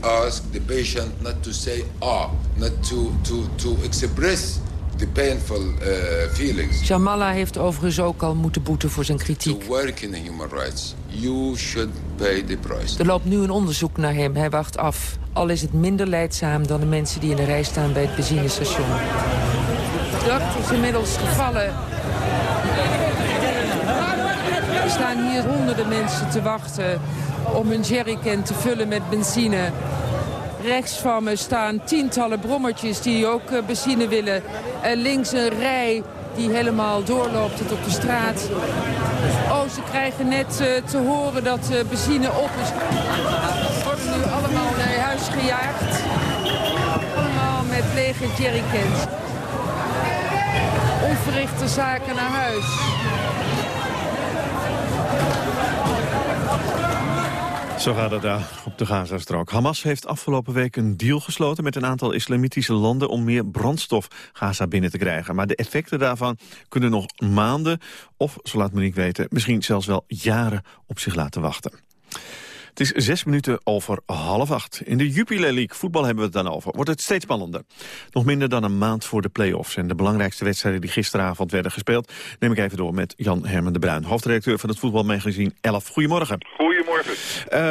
ask the patient not to say ah, not to, to, to express the painful uh, feelings. Shamallah heeft overigens ook al moeten boeten voor zijn kritiek. To work in human rights, you should pay the price. Er loopt nu een onderzoek naar hem. Hij wacht af. Al is het minder leidzaam dan de mensen die in de rij staan bij het benzinestation. De dag is inmiddels gevallen. Er staan hier honderden mensen te wachten om hun jerrycan te vullen met benzine. Rechts van me staan tientallen brommertjes die ook eh, benzine willen. En links een rij die helemaal doorloopt tot op de straat. Oh, ze krijgen net eh, te horen dat uh, benzine op is. Worden nu allemaal naar huis gejaagd. Allemaal met lege jerrycans. Onverrichte zaken naar huis. Zo gaat het daar op de Gazastrook. Hamas heeft afgelopen week een deal gesloten met een aantal islamitische landen om meer brandstof Gaza binnen te krijgen. Maar de effecten daarvan kunnen nog maanden of, zo laat Monique weten, misschien zelfs wel jaren op zich laten wachten. Het is zes minuten over half acht. In de Jupiler League, voetbal hebben we het dan over, wordt het steeds spannender. Nog minder dan een maand voor de play-offs. En de belangrijkste wedstrijden die gisteravond werden gespeeld... neem ik even door met Jan Herman de Bruin, hoofdredacteur van het voetbalmagazine 11. Goedemorgen. Goedemorgen.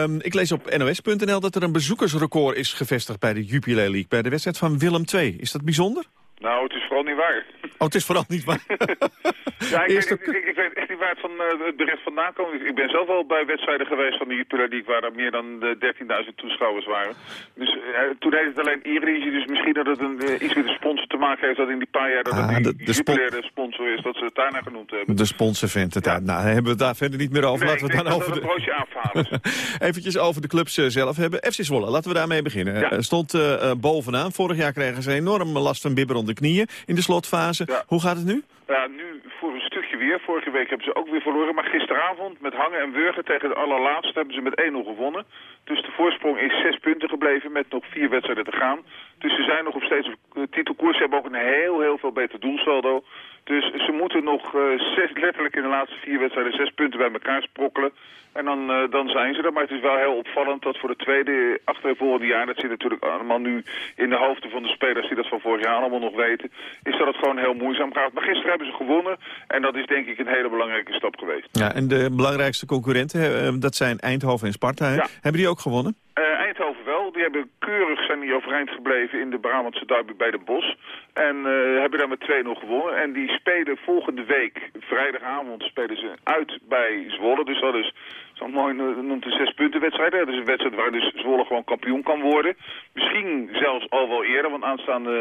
Um, ik lees op nos.nl dat er een bezoekersrecord is gevestigd bij de Jupiler League... bij de wedstrijd van Willem II. Is dat bijzonder? Nou, het is vooral niet waar. Oh, het is vooral niet waar. ja, ik weet, ik, ik weet, echt niet waar het, van, uh, het bericht vandaan komt. Ik ben zelf al bij wedstrijden geweest van de Jupiler waar er meer dan uh, 13.000 toeschouwers waren. Dus uh, toen heette het alleen Eredivisie. Dus misschien dat het een, iets met de sponsor te maken heeft... dat in die paar jaar dat ah, het die de, de sponsor is... dat ze het daarna genoemd hebben. De sponsor vindt het ja. uit. Nou, hebben we het daar verder niet meer over. Nee, laten we het dan over de... aanhalen. Eventjes over de clubs zelf hebben. FC Zwolle, laten we daarmee beginnen. Ja. stond bovenaan. Vorig jaar kregen ze enorm last van bibber onder de knieën in de slotfase. Ja. Hoe gaat het nu? Ja, nu voor een stukje weer. Vorige week hebben ze ook weer verloren. Maar gisteravond met hangen en wurgen tegen de allerlaatste hebben ze met 1-0 gewonnen. Dus de voorsprong is zes punten gebleven met nog vier wedstrijden te gaan. Dus ze zijn nog op steeds op titelkoers. Ze hebben ook een heel, heel veel beter doelsaldo. Dus ze moeten nog uh, zes, letterlijk in de laatste vier wedstrijden zes punten bij elkaar sprokkelen. En dan, uh, dan zijn ze er. Maar het is wel heel opvallend dat voor de tweede achtervolgende jaar... dat zit natuurlijk allemaal nu in de hoofden van de spelers... die dat van vorig jaar allemaal nog weten... is dat het gewoon heel moeizaam gaat. Maar gisteren hebben ze gewonnen. En dat is denk ik een hele belangrijke stap geweest. Ja, en de belangrijkste concurrenten, dat zijn Eindhoven en Sparta. Ja. Hebben die ook gewonnen? Uh, Eindhoven wel. Die hebben keurig zijn die overeind gebleven in de Brabantse derby bij de Bos. En uh, hebben daar met 2-0 gewonnen. En die spelen volgende week, vrijdagavond, spelen ze uit bij Zwolle. Dus dat is zo'n mooi noemt een zes punten wedstrijd. Dat is een wedstrijd waar dus Zwolle gewoon kampioen kan worden. Misschien zelfs al wel eerder, want aanstaande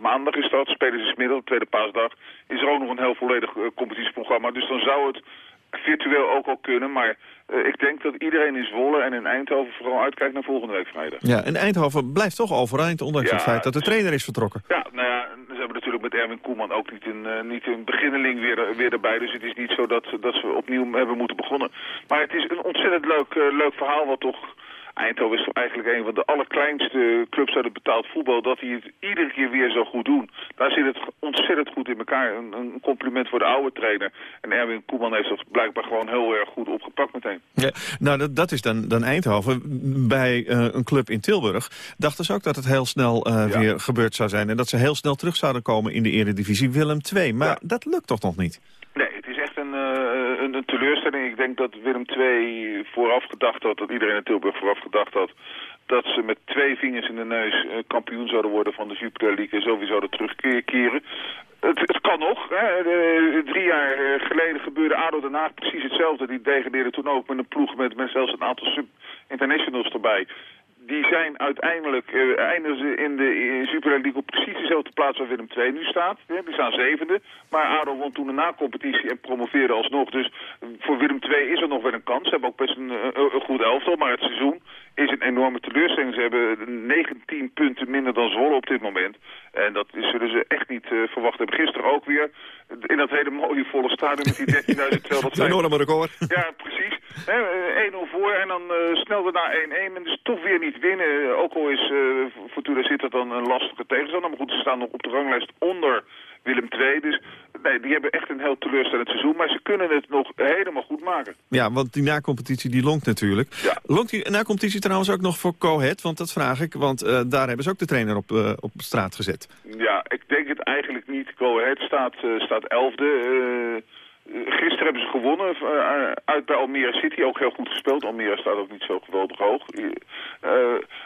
maandag is dat. Spelen ze smiddag, tweede paasdag. Is er ook nog een heel volledig uh, competitieprogramma. Dus dan zou het virtueel ook al kunnen, maar uh, ik denk dat iedereen in Zwolle en in Eindhoven vooral uitkijkt naar volgende week vrijdag. Ja, en Eindhoven blijft toch overeind, ondanks ja, het feit dat de trainer is vertrokken. Ja, nou ja, ze hebben natuurlijk met Erwin Koeman ook niet een, uh, niet een beginneling weer, weer erbij, dus het is niet zo dat, dat ze opnieuw hebben moeten begonnen. Maar het is een ontzettend leuk, uh, leuk verhaal wat toch Eindhoven is eigenlijk een van de allerkleinste clubs uit het betaald voetbal. Dat die het iedere keer weer zo goed doen. Daar zit het ontzettend goed in elkaar. Een, een compliment voor de oude trainer. En Erwin Koeman heeft dat blijkbaar gewoon heel erg goed opgepakt meteen. Ja, nou, dat, dat is dan, dan Eindhoven. Bij uh, een club in Tilburg dachten ze ook dat het heel snel uh, ja. weer gebeurd zou zijn. En dat ze heel snel terug zouden komen in de eredivisie Willem II. Maar ja. dat lukt toch nog niet? Nee, het is echt een, uh, een, teleurstelling. Ik denk dat Willem II vooraf gedacht had, dat iedereen in Tilburg vooraf gedacht had... dat ze met twee vingers in de neus uh, kampioen zouden worden van de Super League... en sowieso zouden terugkeren. Het, het, kan nog. De, drie jaar geleden gebeurde ADO Den Haag precies hetzelfde. Die degradeerde toen ook met een ploeg met, met zelfs een aantal sub-internationals erbij die zijn uiteindelijk uh, eindigen ze in de in op precies dezelfde plaats waar Willem II nu staat. Die staan zevende. Maar ADO won toen een na-competitie en promoveerde alsnog. Dus voor Willem II is er nog wel een kans. Ze hebben ook best een, een goed elftal, maar het seizoen is een enorme teleurstelling. Ze hebben 19 punten minder dan Zwolle op dit moment. En dat zullen ze echt niet uh, verwacht hebben. Gisteren ook weer in dat hele mooie volle stadion met die 13.000 dat zijn... enorme record. Ja, precies. 1-0 voor en dan uh, snel naar 1-1 en dus toch weer niet winnen. Ook al is uh, Fortuna zit dat dan een lastige tegenstander. Maar goed, ze staan nog op de ranglijst onder Willem II. Dus nee, die hebben echt een heel teleurstellend seizoen. Maar ze kunnen het nog helemaal goed maken. Ja, want die na-competitie die lonkt natuurlijk. Ja. Lonkt die na-competitie trouwens ook nog voor Cohet? Want dat vraag ik, want uh, daar hebben ze ook de trainer op, uh, op straat gezet. Ja, ik denk het eigenlijk niet. Cohet staat, uh, staat elfde. Gisteren hebben ze gewonnen uit bij Almere City. Ook heel goed gespeeld. Almere staat ook niet zo geweldig hoog. Uh,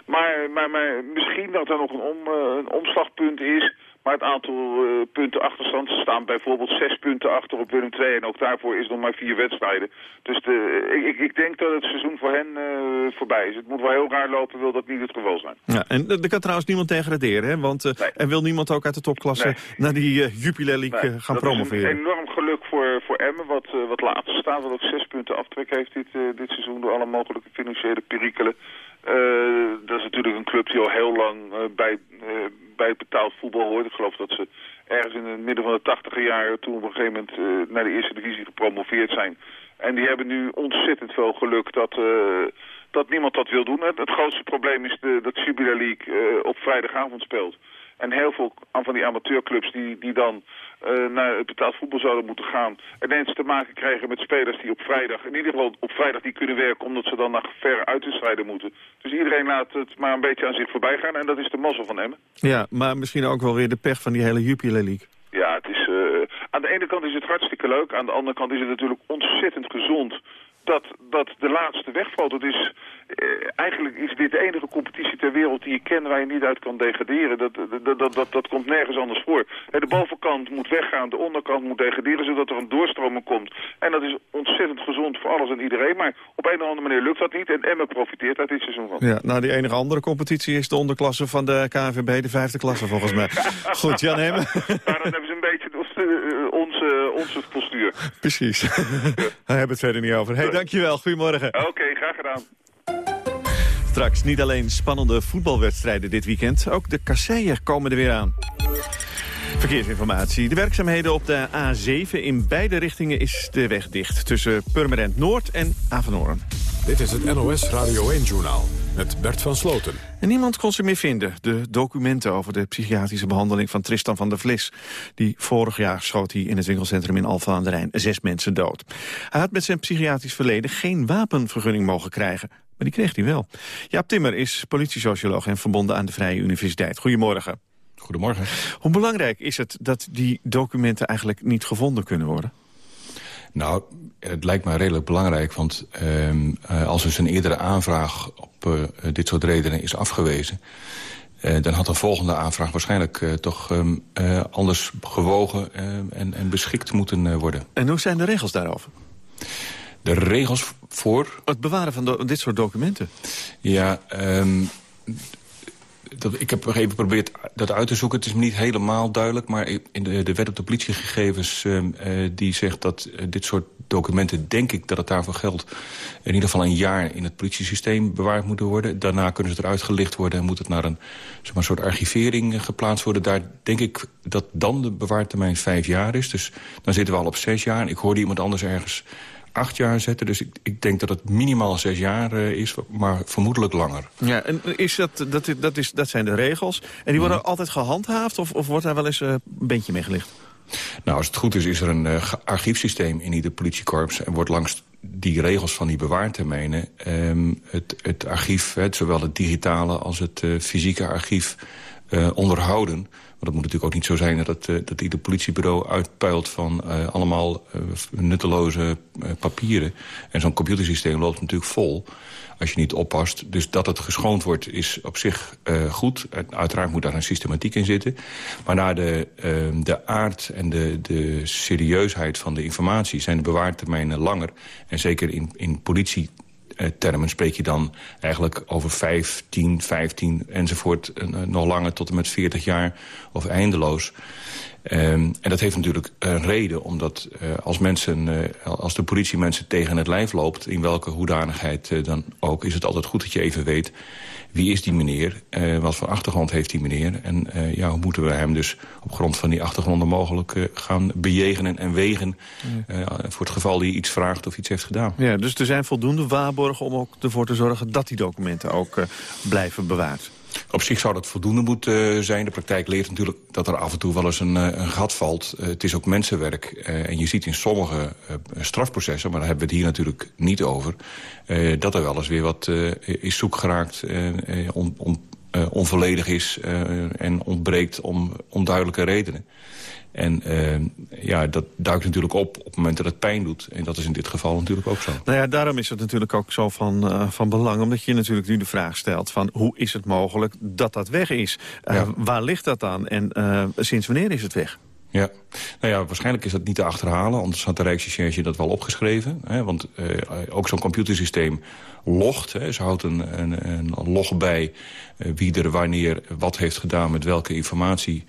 maar, maar, maar misschien dat er nog een, om, uh, een omslagpunt is. Maar het aantal punten achterstand staan bijvoorbeeld zes punten achter op Willem II. En ook daarvoor is nog maar vier wedstrijden. Dus de, ik, ik denk dat het seizoen voor hen voorbij is. Het moet wel heel raar lopen, wil dat niet het geval zijn. Ja, en er kan trouwens niemand degraderen, hè? Want nee. er wil niemand ook uit de topklasse nee. naar die Jupiler League nee, gaan promoveren. Dat is een enorm geluk voor, voor Emmen, wat, uh, wat later staat. Wat ook zes punten aftrek heeft dit, uh, dit seizoen door alle mogelijke financiële perikelen. Uh, dat is natuurlijk een club die al heel lang bij, bij betaald voetbal hoort. Ik geloof dat ze ergens in het midden van de tachtige jaren toen op een gegeven moment naar de eerste divisie gepromoveerd zijn. En die hebben nu ontzettend veel geluk dat, dat niemand dat wil doen. Het, grootste probleem is de, dat Jubilee League op vrijdagavond speelt. En heel veel van die amateurclubs die, die dan uh, naar het betaald voetbal zouden moeten gaan... ineens te maken krijgen met spelers die op vrijdag... in ieder geval op vrijdag die kunnen werken... omdat ze dan naar verre uitwedstrijden moeten. Dus iedereen laat het maar een beetje aan zich voorbij gaan... en dat is de mazzel van Emmen. Ja, maar misschien ook wel weer de pech van die hele Jupiler League. Ja, het is, uh, aan de ene kant is het hartstikke leuk... aan de andere kant is het natuurlijk ontzettend gezond dat, dat de laatste wegvalt. Het is, eh, eigenlijk is dit de enige competitie ter wereld die je kent waar je niet uit kan degraderen. Dat, dat, dat, dat, dat komt nergens anders voor. De bovenkant moet weggaan, de onderkant moet degraderen, zodat er een doorstroming komt. En dat is ontzettend gezond voor alles en iedereen. Maar op een of andere manier lukt dat niet en Emmen profiteert uit dit seizoen van. Ja, nou die enige andere competitie is de onderklasse van de KNVB, de vijfde klasse volgens mij. Goed, Jan Hemmen. Maar dan hebben ze een beetje onze, onze postuur. Precies. Daar hebben we het verder niet over. Hey, dankjewel. Goedemorgen. Oké, okay, graag gedaan. Straks niet alleen spannende voetbalwedstrijden dit weekend. Ook de kasseien komen er weer aan. Verkeersinformatie. De werkzaamheden op de A7 in beide richtingen is de weg dicht. Tussen Purmerend Noord en Avanhoorn. Dit is het NOS Radio 1-journaal met Bert van Sloten. En niemand kon ze meer vinden. De documenten over de psychiatrische behandeling van Tristan van der Vlis. Die vorig jaar schoot hij in het winkelcentrum in Alphen aan de Rijn zes mensen dood. Hij had met zijn psychiatrisch verleden geen wapenvergunning mogen krijgen. Maar die kreeg hij wel. Jaap Timmer is politiesocioloog en verbonden aan de Vrije Universiteit. Goedemorgen. Goedemorgen. Hoe belangrijk is het dat die documenten eigenlijk niet gevonden kunnen worden? Nou, het lijkt me redelijk belangrijk, want uh, als dus een eerdere aanvraag op uh, dit soort redenen is afgewezen... Uh, dan had een volgende aanvraag waarschijnlijk toch um, anders gewogen en, en, beschikt moeten worden. En hoe zijn de regels daarover? De regels voor? Het bewaren van dit soort documenten? Ja, um, ik heb even geprobeerd dat uit te zoeken. Het is me niet helemaal duidelijk, maar in de, de wet op de politiegegevens... Uh, die zegt dat uh, dit soort documenten, denk ik dat het daarvoor geldt... in ieder geval een jaar in het politiesysteem bewaard moeten worden. Daarna kunnen ze eruit gelicht worden en moet het naar een zeg maar, soort archivering geplaatst worden. Daar denk ik dat dan de bewaartermijn vijf jaar is. Dus dan zitten we al op zes jaar. Ik hoorde iemand anders ergens acht jaar zetten. Dus ik, ik denk dat het minimaal zes jaar is, maar vermoedelijk langer. Ja, en is dat, dat, dat, is, dat zijn de regels. En die worden mhm. altijd gehandhaafd of, of wordt daar wel eens een beentje mee gelicht? Nou, als het goed is, is er een archiefsysteem in ieder politiekorps... en wordt langs die regels van die bewaartermijnen... Um, het, het archief, het, zowel het digitale als het uh, fysieke archief uh, onderhouden. Want dat moet natuurlijk ook niet zo zijn dat, uh, dat ieder politiebureau uitpuilt van uh, allemaal uh, nutteloze papieren. En zo'n computersysteem loopt natuurlijk vol als je niet oppast. Dus dat het geschoond wordt is op zich goed. Uiteraard moet daar een systematiek in zitten. Maar naar de, de aard en de, de serieusheid van de informatie... zijn de bewaartermijnen langer. En zeker in, in politie termen spreek je dan eigenlijk over 5, 10, 15 enzovoort... Uh, nog langer tot en met 40 jaar of eindeloos. Um, en dat heeft natuurlijk een reden, omdat uh, als, mensen, uh, als de politie mensen tegen het lijf loopt... in welke hoedanigheid uh, dan ook, is het altijd goed dat je even weet... wie is die meneer, wat voor achtergrond heeft die meneer... en ja, hoe moeten we hem dus op grond van die achtergronden mogelijk gaan bejegenen en wegen... Voor het geval die iets vraagt of iets heeft gedaan. Ja, dus er zijn voldoende waarborgen om ook ervoor te zorgen... dat die documenten ook blijven bewaard. Op zich zou dat voldoende moeten zijn. De praktijk leert natuurlijk dat er af en toe wel eens een, eh, een gat valt. Uh, het is ook mensenwerk. En je ziet in sommige strafprocessen, maar daar hebben we het hier natuurlijk niet over... dat er wel eens weer wat is zoekgeraakt, on, on, onvolledig is en ontbreekt om onduidelijke redenen. En uh, ja, dat duikt natuurlijk op op het moment dat het pijn doet. En dat is in dit geval natuurlijk ook zo. Nou ja, daarom is het natuurlijk ook zo van, uh, van belang. Omdat je natuurlijk nu de vraag stelt van hoe is het mogelijk dat dat weg is? Uh, ja. Waar ligt dat aan en sinds wanneer is het weg? Ja, nou ja, waarschijnlijk is dat niet te achterhalen. Anders had de Rijksrecherche dat wel opgeschreven. Hè, want ook zo'n computersysteem logt. Hè, ze houdt een, een, een log bij uh, wie er wanneer wat heeft gedaan met welke informatie.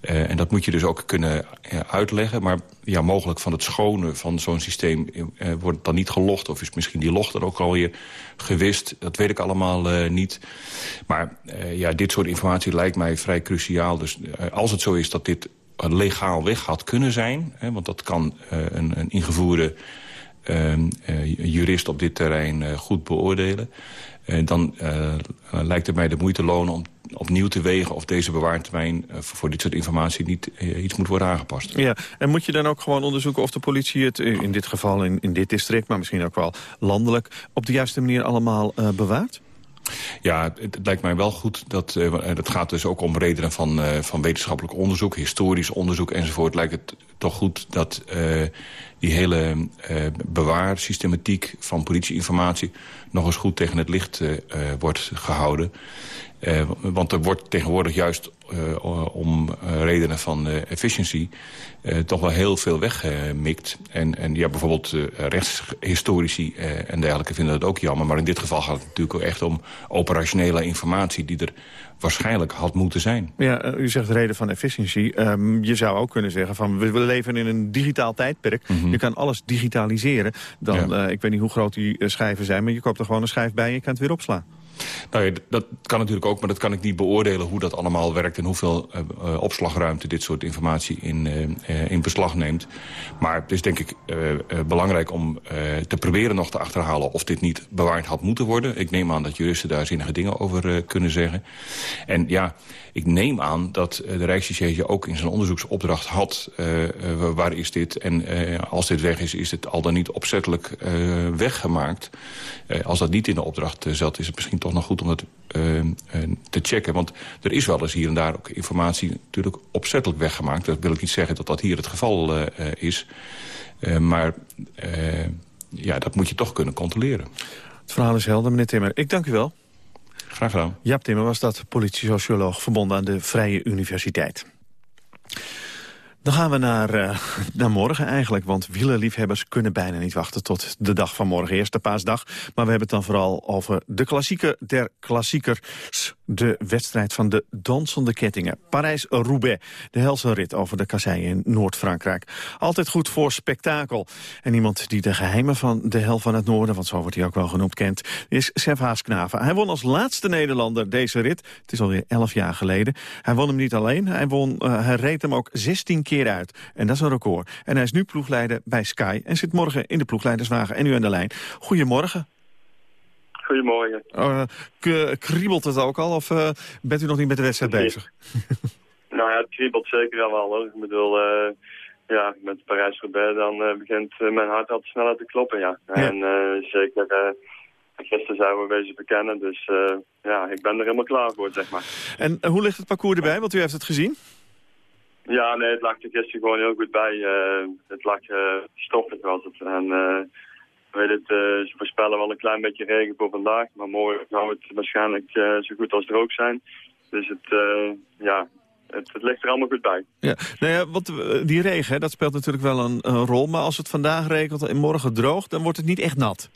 Uh, en dat moet je dus ook kunnen uh, uitleggen. Maar ja, mogelijk van het schone van zo'n systeem uh, wordt dan niet gelogd. Of is misschien die log er ook alweer gewist. Dat weet ik allemaal niet. Maar ja, dit soort informatie lijkt mij vrij cruciaal. Dus als het zo is dat dit legaal weg had kunnen zijn... Hè, want dat kan een, een ingevoerde jurist op dit terrein goed beoordelen... dan lijkt het mij de moeite lonen om opnieuw te wegen of deze bewaartermijn voor dit soort informatie niet iets moet worden aangepast. Ja, en moet je dan ook gewoon onderzoeken of de politie het, eh, in dit geval in, in dit district, maar misschien ook wel landelijk, op de juiste manier allemaal uh, bewaart? Ja, het, lijkt mij wel goed dat, uh, dat gaat dus ook om redenen van, uh, van wetenschappelijk onderzoek, historisch onderzoek enzovoort. Lijkt het toch goed dat die hele bewaarsystematiek van politieinformatie nog eens goed tegen het licht wordt gehouden. Want er wordt tegenwoordig juist om uh, redenen van efficiency toch wel heel veel weggemikt. En, en ja, bijvoorbeeld rechtshistorici en dergelijke vinden dat ook jammer. Maar in dit geval gaat het natuurlijk ook echt om operationele informatie die er waarschijnlijk had moeten zijn. Ja, u zegt reden van efficiëntie. Um, je zou ook kunnen zeggen van we leven in een digitaal tijdperk. Mm -hmm. Je kan alles digitaliseren. Dan, ja. ik weet niet hoe groot die schijven zijn, maar je koopt er gewoon een schijf bij en je kan het weer opslaan. Nou ja, dat kan natuurlijk ook, maar dat kan ik niet beoordelen hoe dat allemaal werkt... en hoeveel uh, uh, opslagruimte dit soort informatie in, uh, in beslag neemt. Maar het is denk ik belangrijk om te proberen nog te achterhalen... of dit niet bewaard had moeten worden. Ik neem aan dat juristen daar zinnige dingen over kunnen zeggen. En ja, ik neem aan dat de Rijksrecherche ook in zijn onderzoeksopdracht had... waar is dit en als dit weg is, is het al dan niet opzettelijk weggemaakt. als dat niet in de opdracht zat, is het misschien toch nog goed om dat uh, te checken. Want er is wel eens hier en daar ook informatie natuurlijk opzettelijk weggemaakt. Dat wil ik niet zeggen dat dat hier het geval uh, is. Uh, maar ja, dat moet je toch kunnen controleren. Het verhaal is helder, meneer Timmer. Ik dank u wel. Graag gedaan. Jaap Timmer was dat, politiesocioloog verbonden aan de Vrije Universiteit. Dan gaan we naar, uh, naar morgen eigenlijk, want wielerliefhebbers kunnen bijna niet wachten tot de dag van morgen, eerste paasdag. Maar we hebben het dan vooral over de klassieker der klassiekers, de wedstrijd van de dansende kettingen. Parijs-Roubaix, de helse rit over de kasseien in Noord-Frankrijk. Altijd goed voor spektakel. En iemand die de geheimen van de hel van het noorden, want zo wordt hij ook wel genoemd, kent, is Sef Haasknaven. Hij won als laatste Nederlander deze rit. Het is alweer elf jaar geleden. Hij won hem niet alleen, hij, won, uh, hij reed hem ook 16 keer uit. En dat is een record. En hij is nu ploegleider bij Sky en zit morgen in de ploegleiderswagen en nu aan de lijn. Goedemorgen. Goedemorgen. Uh, kriebelt het ook al of uh, bent u nog niet met de wedstrijd bezig? nou ja, het kriebelt zeker al wel. Hoor. Ik bedoel, uh, ja, met Parijs-Roubaix dan begint mijn hart al sneller te kloppen, ja. ja. En zeker, gisteren zijn we bezig bekennen, dus ja, ik ben er helemaal klaar voor, zeg maar. En hoe ligt het parcours erbij, want u heeft het gezien? Ja, nee, het lag er gisteren gewoon heel goed bij. het lag stoffig was het. En weet het, uh, ze voorspellen wel een klein beetje regen voor vandaag. Maar morgen zou het waarschijnlijk uh, zo goed als droog zijn. Dus het, uh, ja, het, het, ligt er allemaal goed bij. Ja, nou ja, want die regen, dat speelt natuurlijk wel een, een, rol. Maar als het vandaag regent en morgen droog, dan wordt het niet echt nat.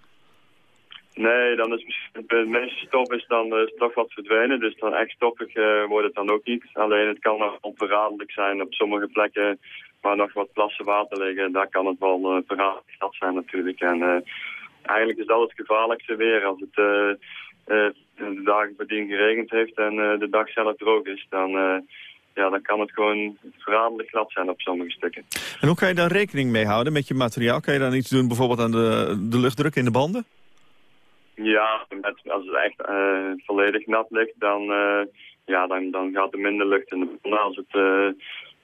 Nee, dan is het meeste stof is dan uh, toch wat verdwenen. Dus dan echt stoffig wordt het dan ook niet. Alleen het kan nog onverraderlijk zijn op sommige plekken waar nog wat plassen water liggen, daar kan het wel uh, verraderlijk glad zijn natuurlijk. En uh, eigenlijk is dat het gevaarlijkste weer. Als het uh, de dagen voordien geregend heeft en de dag zelf droog is, dan, ja, dan kan het gewoon verraderlijk glad zijn op sommige stukken. En hoe kan je daar rekening mee houden met je materiaal? Kan je dan iets doen bijvoorbeeld aan de, de luchtdruk in de banden? Ja, met, als het echt volledig nat ligt, dan, ja, dan, dan gaat er minder lucht in de banden. Als het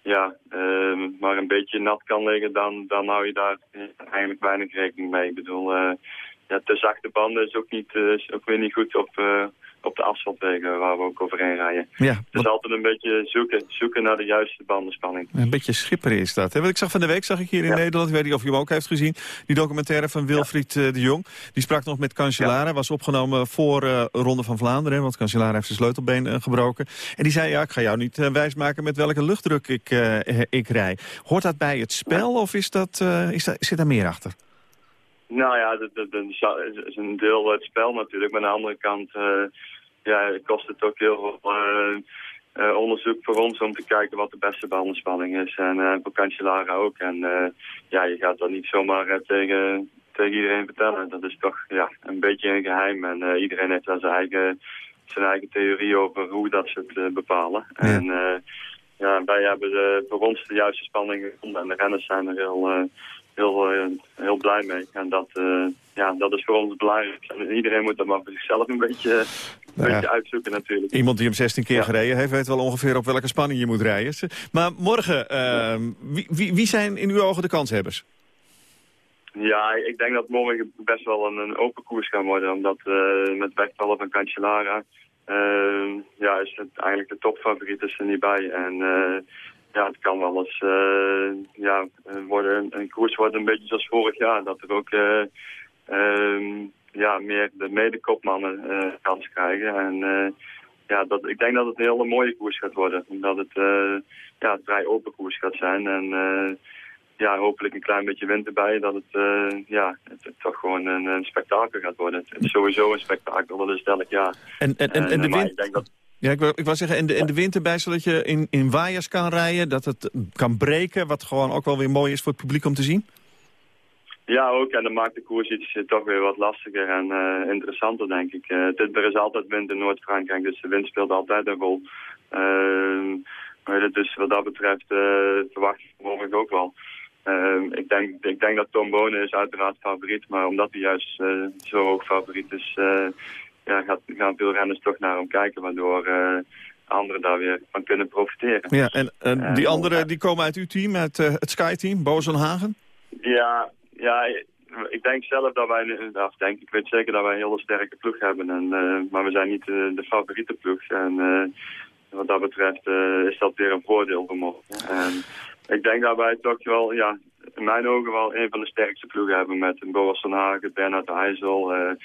ja, uh, maar een beetje nat kan liggen, dan, dan hou je daar eigenlijk weinig rekening mee. Ik bedoel, uh, ja, te zachte banden is ook, niet, uh, is ook weer niet goed op, op de asfaltwegen waar we ook overheen rijden. Ja, Dus altijd een beetje zoeken, zoeken naar de juiste bandenspanning. Een beetje schipperen is dat. Hè? Wat ik zag van de week, zag ik hier in ja. Nederland, ik weet niet of je hem ook heeft gezien, die documentaire van Wilfried ja. de Jong. Die sprak nog met Cancellara, was opgenomen voor uh, Ronde van Vlaanderen, want Cancellara heeft zijn sleutelbeen uh, gebroken. En die zei, ja, ik ga jou niet uh, wijsmaken met welke luchtdruk ik, ik rij. Hoort dat bij het spel of is dat, is dat, zit daar meer achter? Nou ja, dat, dat, dat is een deel het spel natuurlijk. Maar aan de andere kant ja, kost het ook heel veel uh, uh, onderzoek voor ons om te kijken wat de beste bandenspanning is. En voor Cancellara ook. En ja, je gaat dat niet zomaar tegen, tegen iedereen vertellen. Dat is toch ja, een beetje een geheim. En iedereen heeft daar zijn eigen, zijn eigen theorie over hoe dat ze het bepalen. Ja. En ja, wij hebben de, voor ons de juiste spanning gevonden. En de renners zijn er heel heel, heel blij mee. En dat, uh, ja, dat is voor ons belangrijk. En iedereen moet dat maar voor zichzelf een beetje, een nou beetje uitzoeken natuurlijk. Iemand die hem 16 keer ja. gereden heeft, weet wel ongeveer op welke spanning je moet rijden. Maar morgen, uh, wie, wie, wie zijn in uw ogen de kanshebbers? Ja, ik denk dat morgen best wel een, een open koers gaan worden. Omdat uh, met Bechtel van Cancellara... ja, is het eigenlijk de topfavoriet is er niet bij. En ja, het kan wel eens uh, ja, worden, een koers worden een beetje zoals vorig jaar. Dat er ook uh, um, ja, meer de medekopmannen uh, kans krijgen. En ja, dat, ik denk dat het een hele mooie koers gaat worden. Omdat het ja, een vrij open koers gaat zijn. En ja, hopelijk een klein beetje wind erbij. Dat het, ja, het, het, toch gewoon een, een spektakel gaat worden. Het is sowieso een spektakel, dat is elk jaar. En, en, en, en de wind... Ik denk dat, ja, ik wil, ik wil zeggen, en de, en de wind erbij, zodat je in, in waaiers kan rijden, dat het kan breken, wat gewoon ook wel weer mooi is voor het publiek om te zien? Ja, ook. En dat maakt de koers iets toch weer wat lastiger en uh, interessanter, denk ik. Dit, er is altijd wind in Noord-Frankrijk, dus de wind speelt altijd een rol. Uh, dus wat dat betreft verwacht ik morgen ook wel. ik, denk, ik denk dat Tom Bonen is uiteraard favoriet, maar omdat hij juist zo hoog favoriet is ja, gaat, gaan veel renners toch naar hem kijken, waardoor uh, anderen daar weer van kunnen profiteren. Ja, en die anderen die komen uit uw team, uit uh, het Sky-team, Bozen Hagen? Ja, ja, ik denk zelf dat wij, of denk, ik weet zeker dat wij een hele sterke ploeg hebben, en, maar we zijn niet de favoriete ploeg. En wat dat betreft is dat weer een voordeel voor ons. En ik denk dat wij toch wel, ja, in mijn ogen wel een van de sterkste ploegen hebben met Boas van Hagen, Bernhard IJssel, we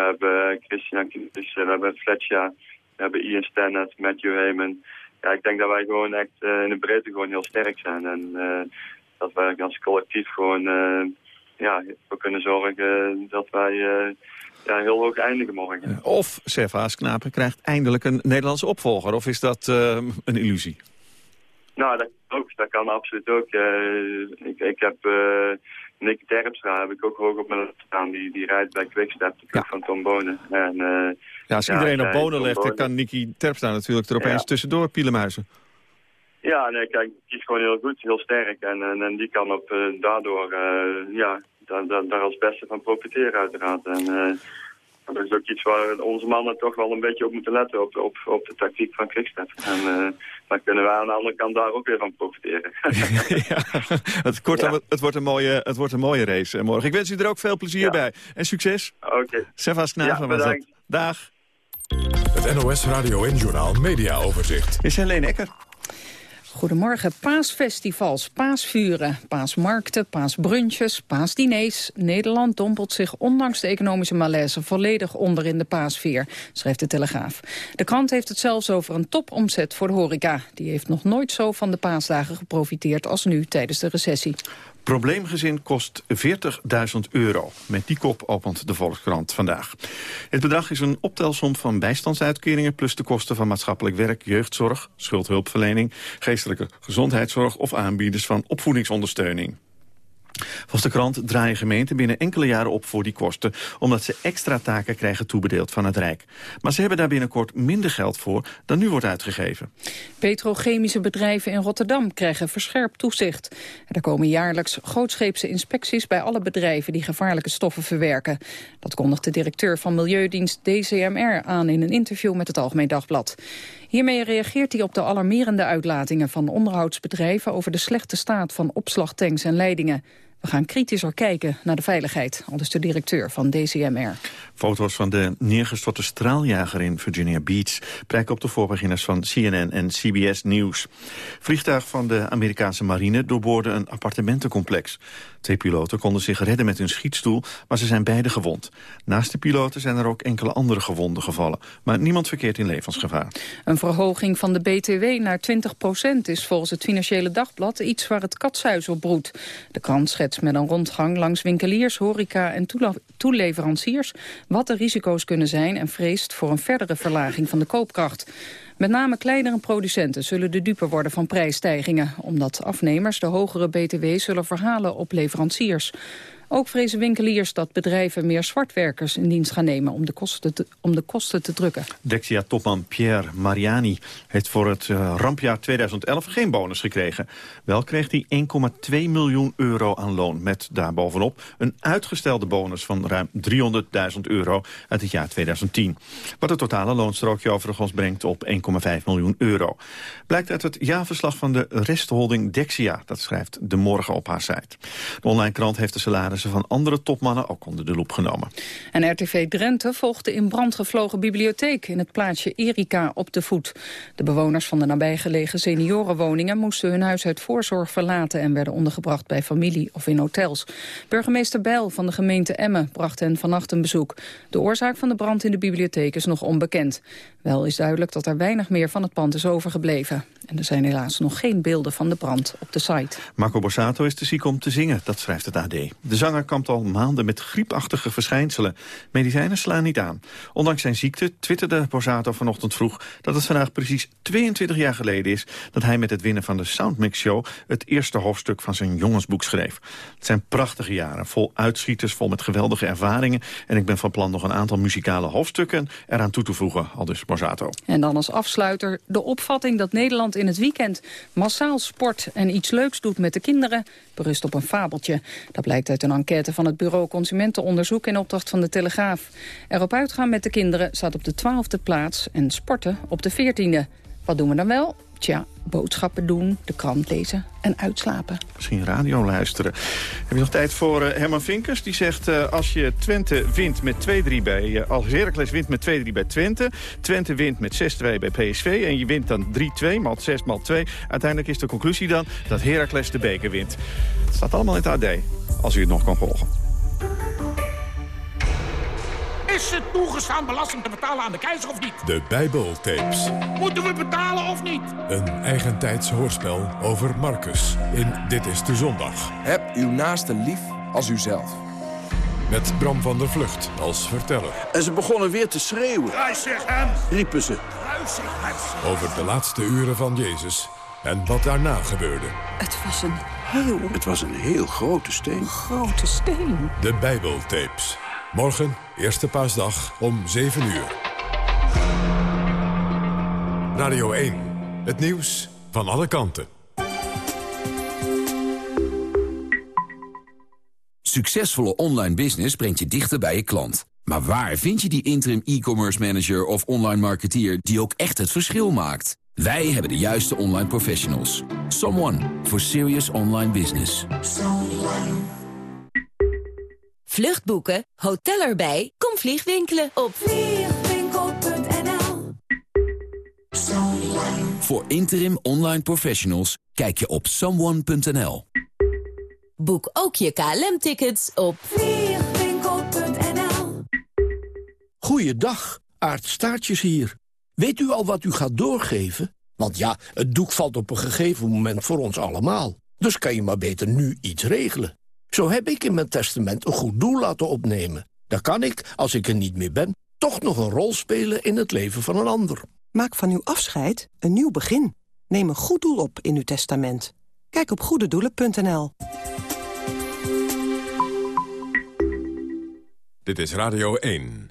hebben Christian Kies, we hebben Fletcher, we hebben Ian Stannard, Matthew Heyman. Ja, ik denk dat wij gewoon echt uh, in de breedte gewoon heel sterk zijn. En dat wij als collectief gewoon ja, voor kunnen zorgen dat wij ja, heel hoog eindigen morgen. Of Servaas Knapen krijgt eindelijk een Nederlandse opvolger. Of is dat uh, een illusie? Nou, dat, ook, dat kan absoluut ook. Uh, ik, ik heb uh, Nick Terpstra heb ik ook hoog op mijn staan. Die, die rijdt bij Quickstep, de ja. van Tom Bonen. En, ja, als iedereen op Bonen legt, dan kan Nicky Terpstra natuurlijk er opeens ja. tussendoor pielenmuizen. Ja, nee, kijk, die is gewoon heel goed, heel sterk. En, en, en die kan op, daardoor ja, daar, daar, daar, als beste van profiteren uiteraard. En uh, dat is ook iets waar onze mannen toch wel een beetje op moeten letten, op, op, op de tactiek van Quickstep. En dan kunnen wij aan de andere kant daar ook weer van profiteren. ja, het, ja. het, wordt een mooie, het wordt een mooie race morgen. Ik wens u er ook veel plezier ja. bij. En succes. Oké. Okay. Sevas Knaven was dat. Dag. Het NOS Radio en Journaal Media Overzicht. Is Helene Ecker. Goedemorgen. Paasfestivals, paasvuren, paasmarkten, paasbrunches, paasdiners. Nederland dompelt zich ondanks de economische malaise volledig onder in de paasveer, schrijft de Telegraaf. De krant heeft het zelfs over een topomzet voor de horeca. Die heeft nog nooit zo van de paasdagen geprofiteerd als nu tijdens de recessie. Probleemgezin kost 40.000 euro. Met die kop opent de Volkskrant vandaag. Het bedrag is een optelsom van bijstandsuitkeringen... plus de kosten van maatschappelijk werk, jeugdzorg, schuldhulpverlening... geestelijke gezondheidszorg of aanbieders van opvoedingsondersteuning. Volgens de krant draaien gemeenten binnen enkele jaren op voor die kosten... omdat ze extra taken krijgen toebedeeld van het Rijk. Maar ze hebben daar binnenkort minder geld voor dan nu wordt uitgegeven. Petrochemische bedrijven in Rotterdam krijgen verscherpt toezicht. Er komen jaarlijks grootscheepse inspecties bij alle bedrijven... die gevaarlijke stoffen verwerken. Dat kondigt de directeur van Milieudienst DCMR aan... in een interview met het Algemeen Dagblad. Hiermee reageert hij op de alarmerende uitlatingen van onderhoudsbedrijven over de slechte staat van opslagtanks en leidingen. We gaan kritischer kijken naar de veiligheid, aldus de directeur van DCMR. Foto's van de neergestorte straaljager in Virginia Beach... prijken op de voorpagina's van CNN en CBS News. Vliegtuig van de Amerikaanse marine doorboorde een appartementencomplex. Twee piloten konden zich redden met hun schietstoel, maar ze zijn beide gewond. Naast de piloten zijn er ook enkele andere gewonden gevallen. Maar niemand verkeert in levensgevaar. Een verhoging van de BTW naar 20% is volgens het Financiële Dagblad... iets waar het katshuis op broedt. De krant schetst met een rondgang langs winkeliers, horeca en toeleveranciers... wat de risico's kunnen zijn en vreest voor een verdere verlaging van de koopkracht. Met name kleinere producenten zullen de dupe worden van prijsstijgingen... omdat afnemers de hogere btw zullen verhalen op leveranciers. Ook vrezen winkeliers dat bedrijven meer zwartwerkers in dienst gaan nemen om de kosten te, om de kosten te drukken. Dexia-topman Pierre Mariani heeft voor het uh, rampjaar 2011 geen bonus gekregen. Wel kreeg hij 1,2 miljoen euro aan loon met daarbovenop een uitgestelde bonus van ruim 300.000 euro uit het jaar 2010. Wat het totale loonstrookje overigens brengt op 1,5 miljoen euro. Blijkt uit het jaarverslag van de restholding Dexia, dat schrijft De Morgen op haar site. De online krant heeft de salaris van andere topmannen ook onder de loep genomen. En RTV Drenthe volgt de in brand gevlogen bibliotheek in het plaatsje Erika op de voet. De bewoners van de nabijgelegen seniorenwoningen moesten hun huis uit voorzorg verlaten en werden ondergebracht bij familie of in hotels. Burgemeester Bijl van de gemeente Emmen bracht hen vannacht een bezoek. De oorzaak van de brand in de bibliotheek is nog onbekend. Wel is duidelijk dat er weinig meer van het pand is overgebleven. En er zijn helaas nog geen beelden van de brand op de site. Marco Borsato is te ziek om te zingen, dat schrijft het AD. De kampt al maanden met griepachtige verschijnselen. Medicijnen slaan niet aan. Ondanks zijn ziekte twitterde Borsato vanochtend vroeg... dat het vandaag precies 22 jaar geleden is... dat hij met het winnen van de Soundmix Show... het eerste hoofdstuk van zijn jongensboek schreef. Het zijn prachtige jaren, vol uitschieters, vol met geweldige ervaringen... en ik ben van plan nog een aantal muzikale hoofdstukken eraan toe te voegen, al dus Borsato. En dan als afsluiter de opvatting dat Nederland in het weekend... massaal sport en iets leuks doet met de kinderen... berust op een fabeltje. Dat blijkt uit een enquête van het Bureau Consumentenonderzoek... in opdracht van de Telegraaf. Erop uitgaan met de kinderen staat op de twaalfde plaats... en sporten op de veertiende. Wat doen we dan wel? Tja, boodschappen doen, de krant lezen en uitslapen. Misschien radio luisteren. Heb je nog tijd voor uh, Herman Vinkers? Die zegt, uh, als je Twente wint met 2-3 bij... Uh, als Heracles wint met 2-3 bij Twente... Twente wint met 6-2 bij PSV... en je wint dan 3-2, maal 6, maal 2... uiteindelijk is de conclusie dan dat Heracles de beker wint. Het staat allemaal in het AD, als u het nog kan volgen. Is het toegestaan belasting te betalen aan de keizer of niet? De Bijbeltapes. Moeten we betalen of niet? Een eigentijds hoorspel over Marcus in Dit is de Zondag. Heb uw naaste lief als uzelf. Met Bram van der Vlucht als verteller. En ze begonnen weer te schreeuwen. Kruisig hem! Riepen ze. Kruisig hem! Over de laatste uren van Jezus en wat daarna gebeurde. Het was een heel... Het was een heel grote steen. Grote steen. De Bijbeltapes. Morgen, eerste paasdag, om 7 uur. Radio 1. Het nieuws van alle kanten. Succesvolle online business brengt je dichter bij je klant. Maar waar vind je die interim e-commerce manager of online marketeer... die ook echt het verschil maakt? Wij hebben de juiste online professionals. Someone for serious online business. Vluchtboeken, hotel erbij, kom vliegwinkelen op vliegwinkel.nl Voor interim online professionals kijk je op someone.nl. Boek ook je KLM-tickets op vliegwinkel.nl Goeiedag, Aart Staartjes hier. Weet u al wat u gaat doorgeven? Want ja, het doek valt op een gegeven moment voor ons allemaal. Dus kan je maar beter nu iets regelen. Zo heb ik in mijn testament een goed doel laten opnemen. Daar kan ik, als ik er niet meer ben, toch nog een rol spelen in het leven van een ander. Maak van uw afscheid een nieuw begin. Neem een goed doel op in uw testament. Kijk op goededoelen.nl. Dit is Radio 1.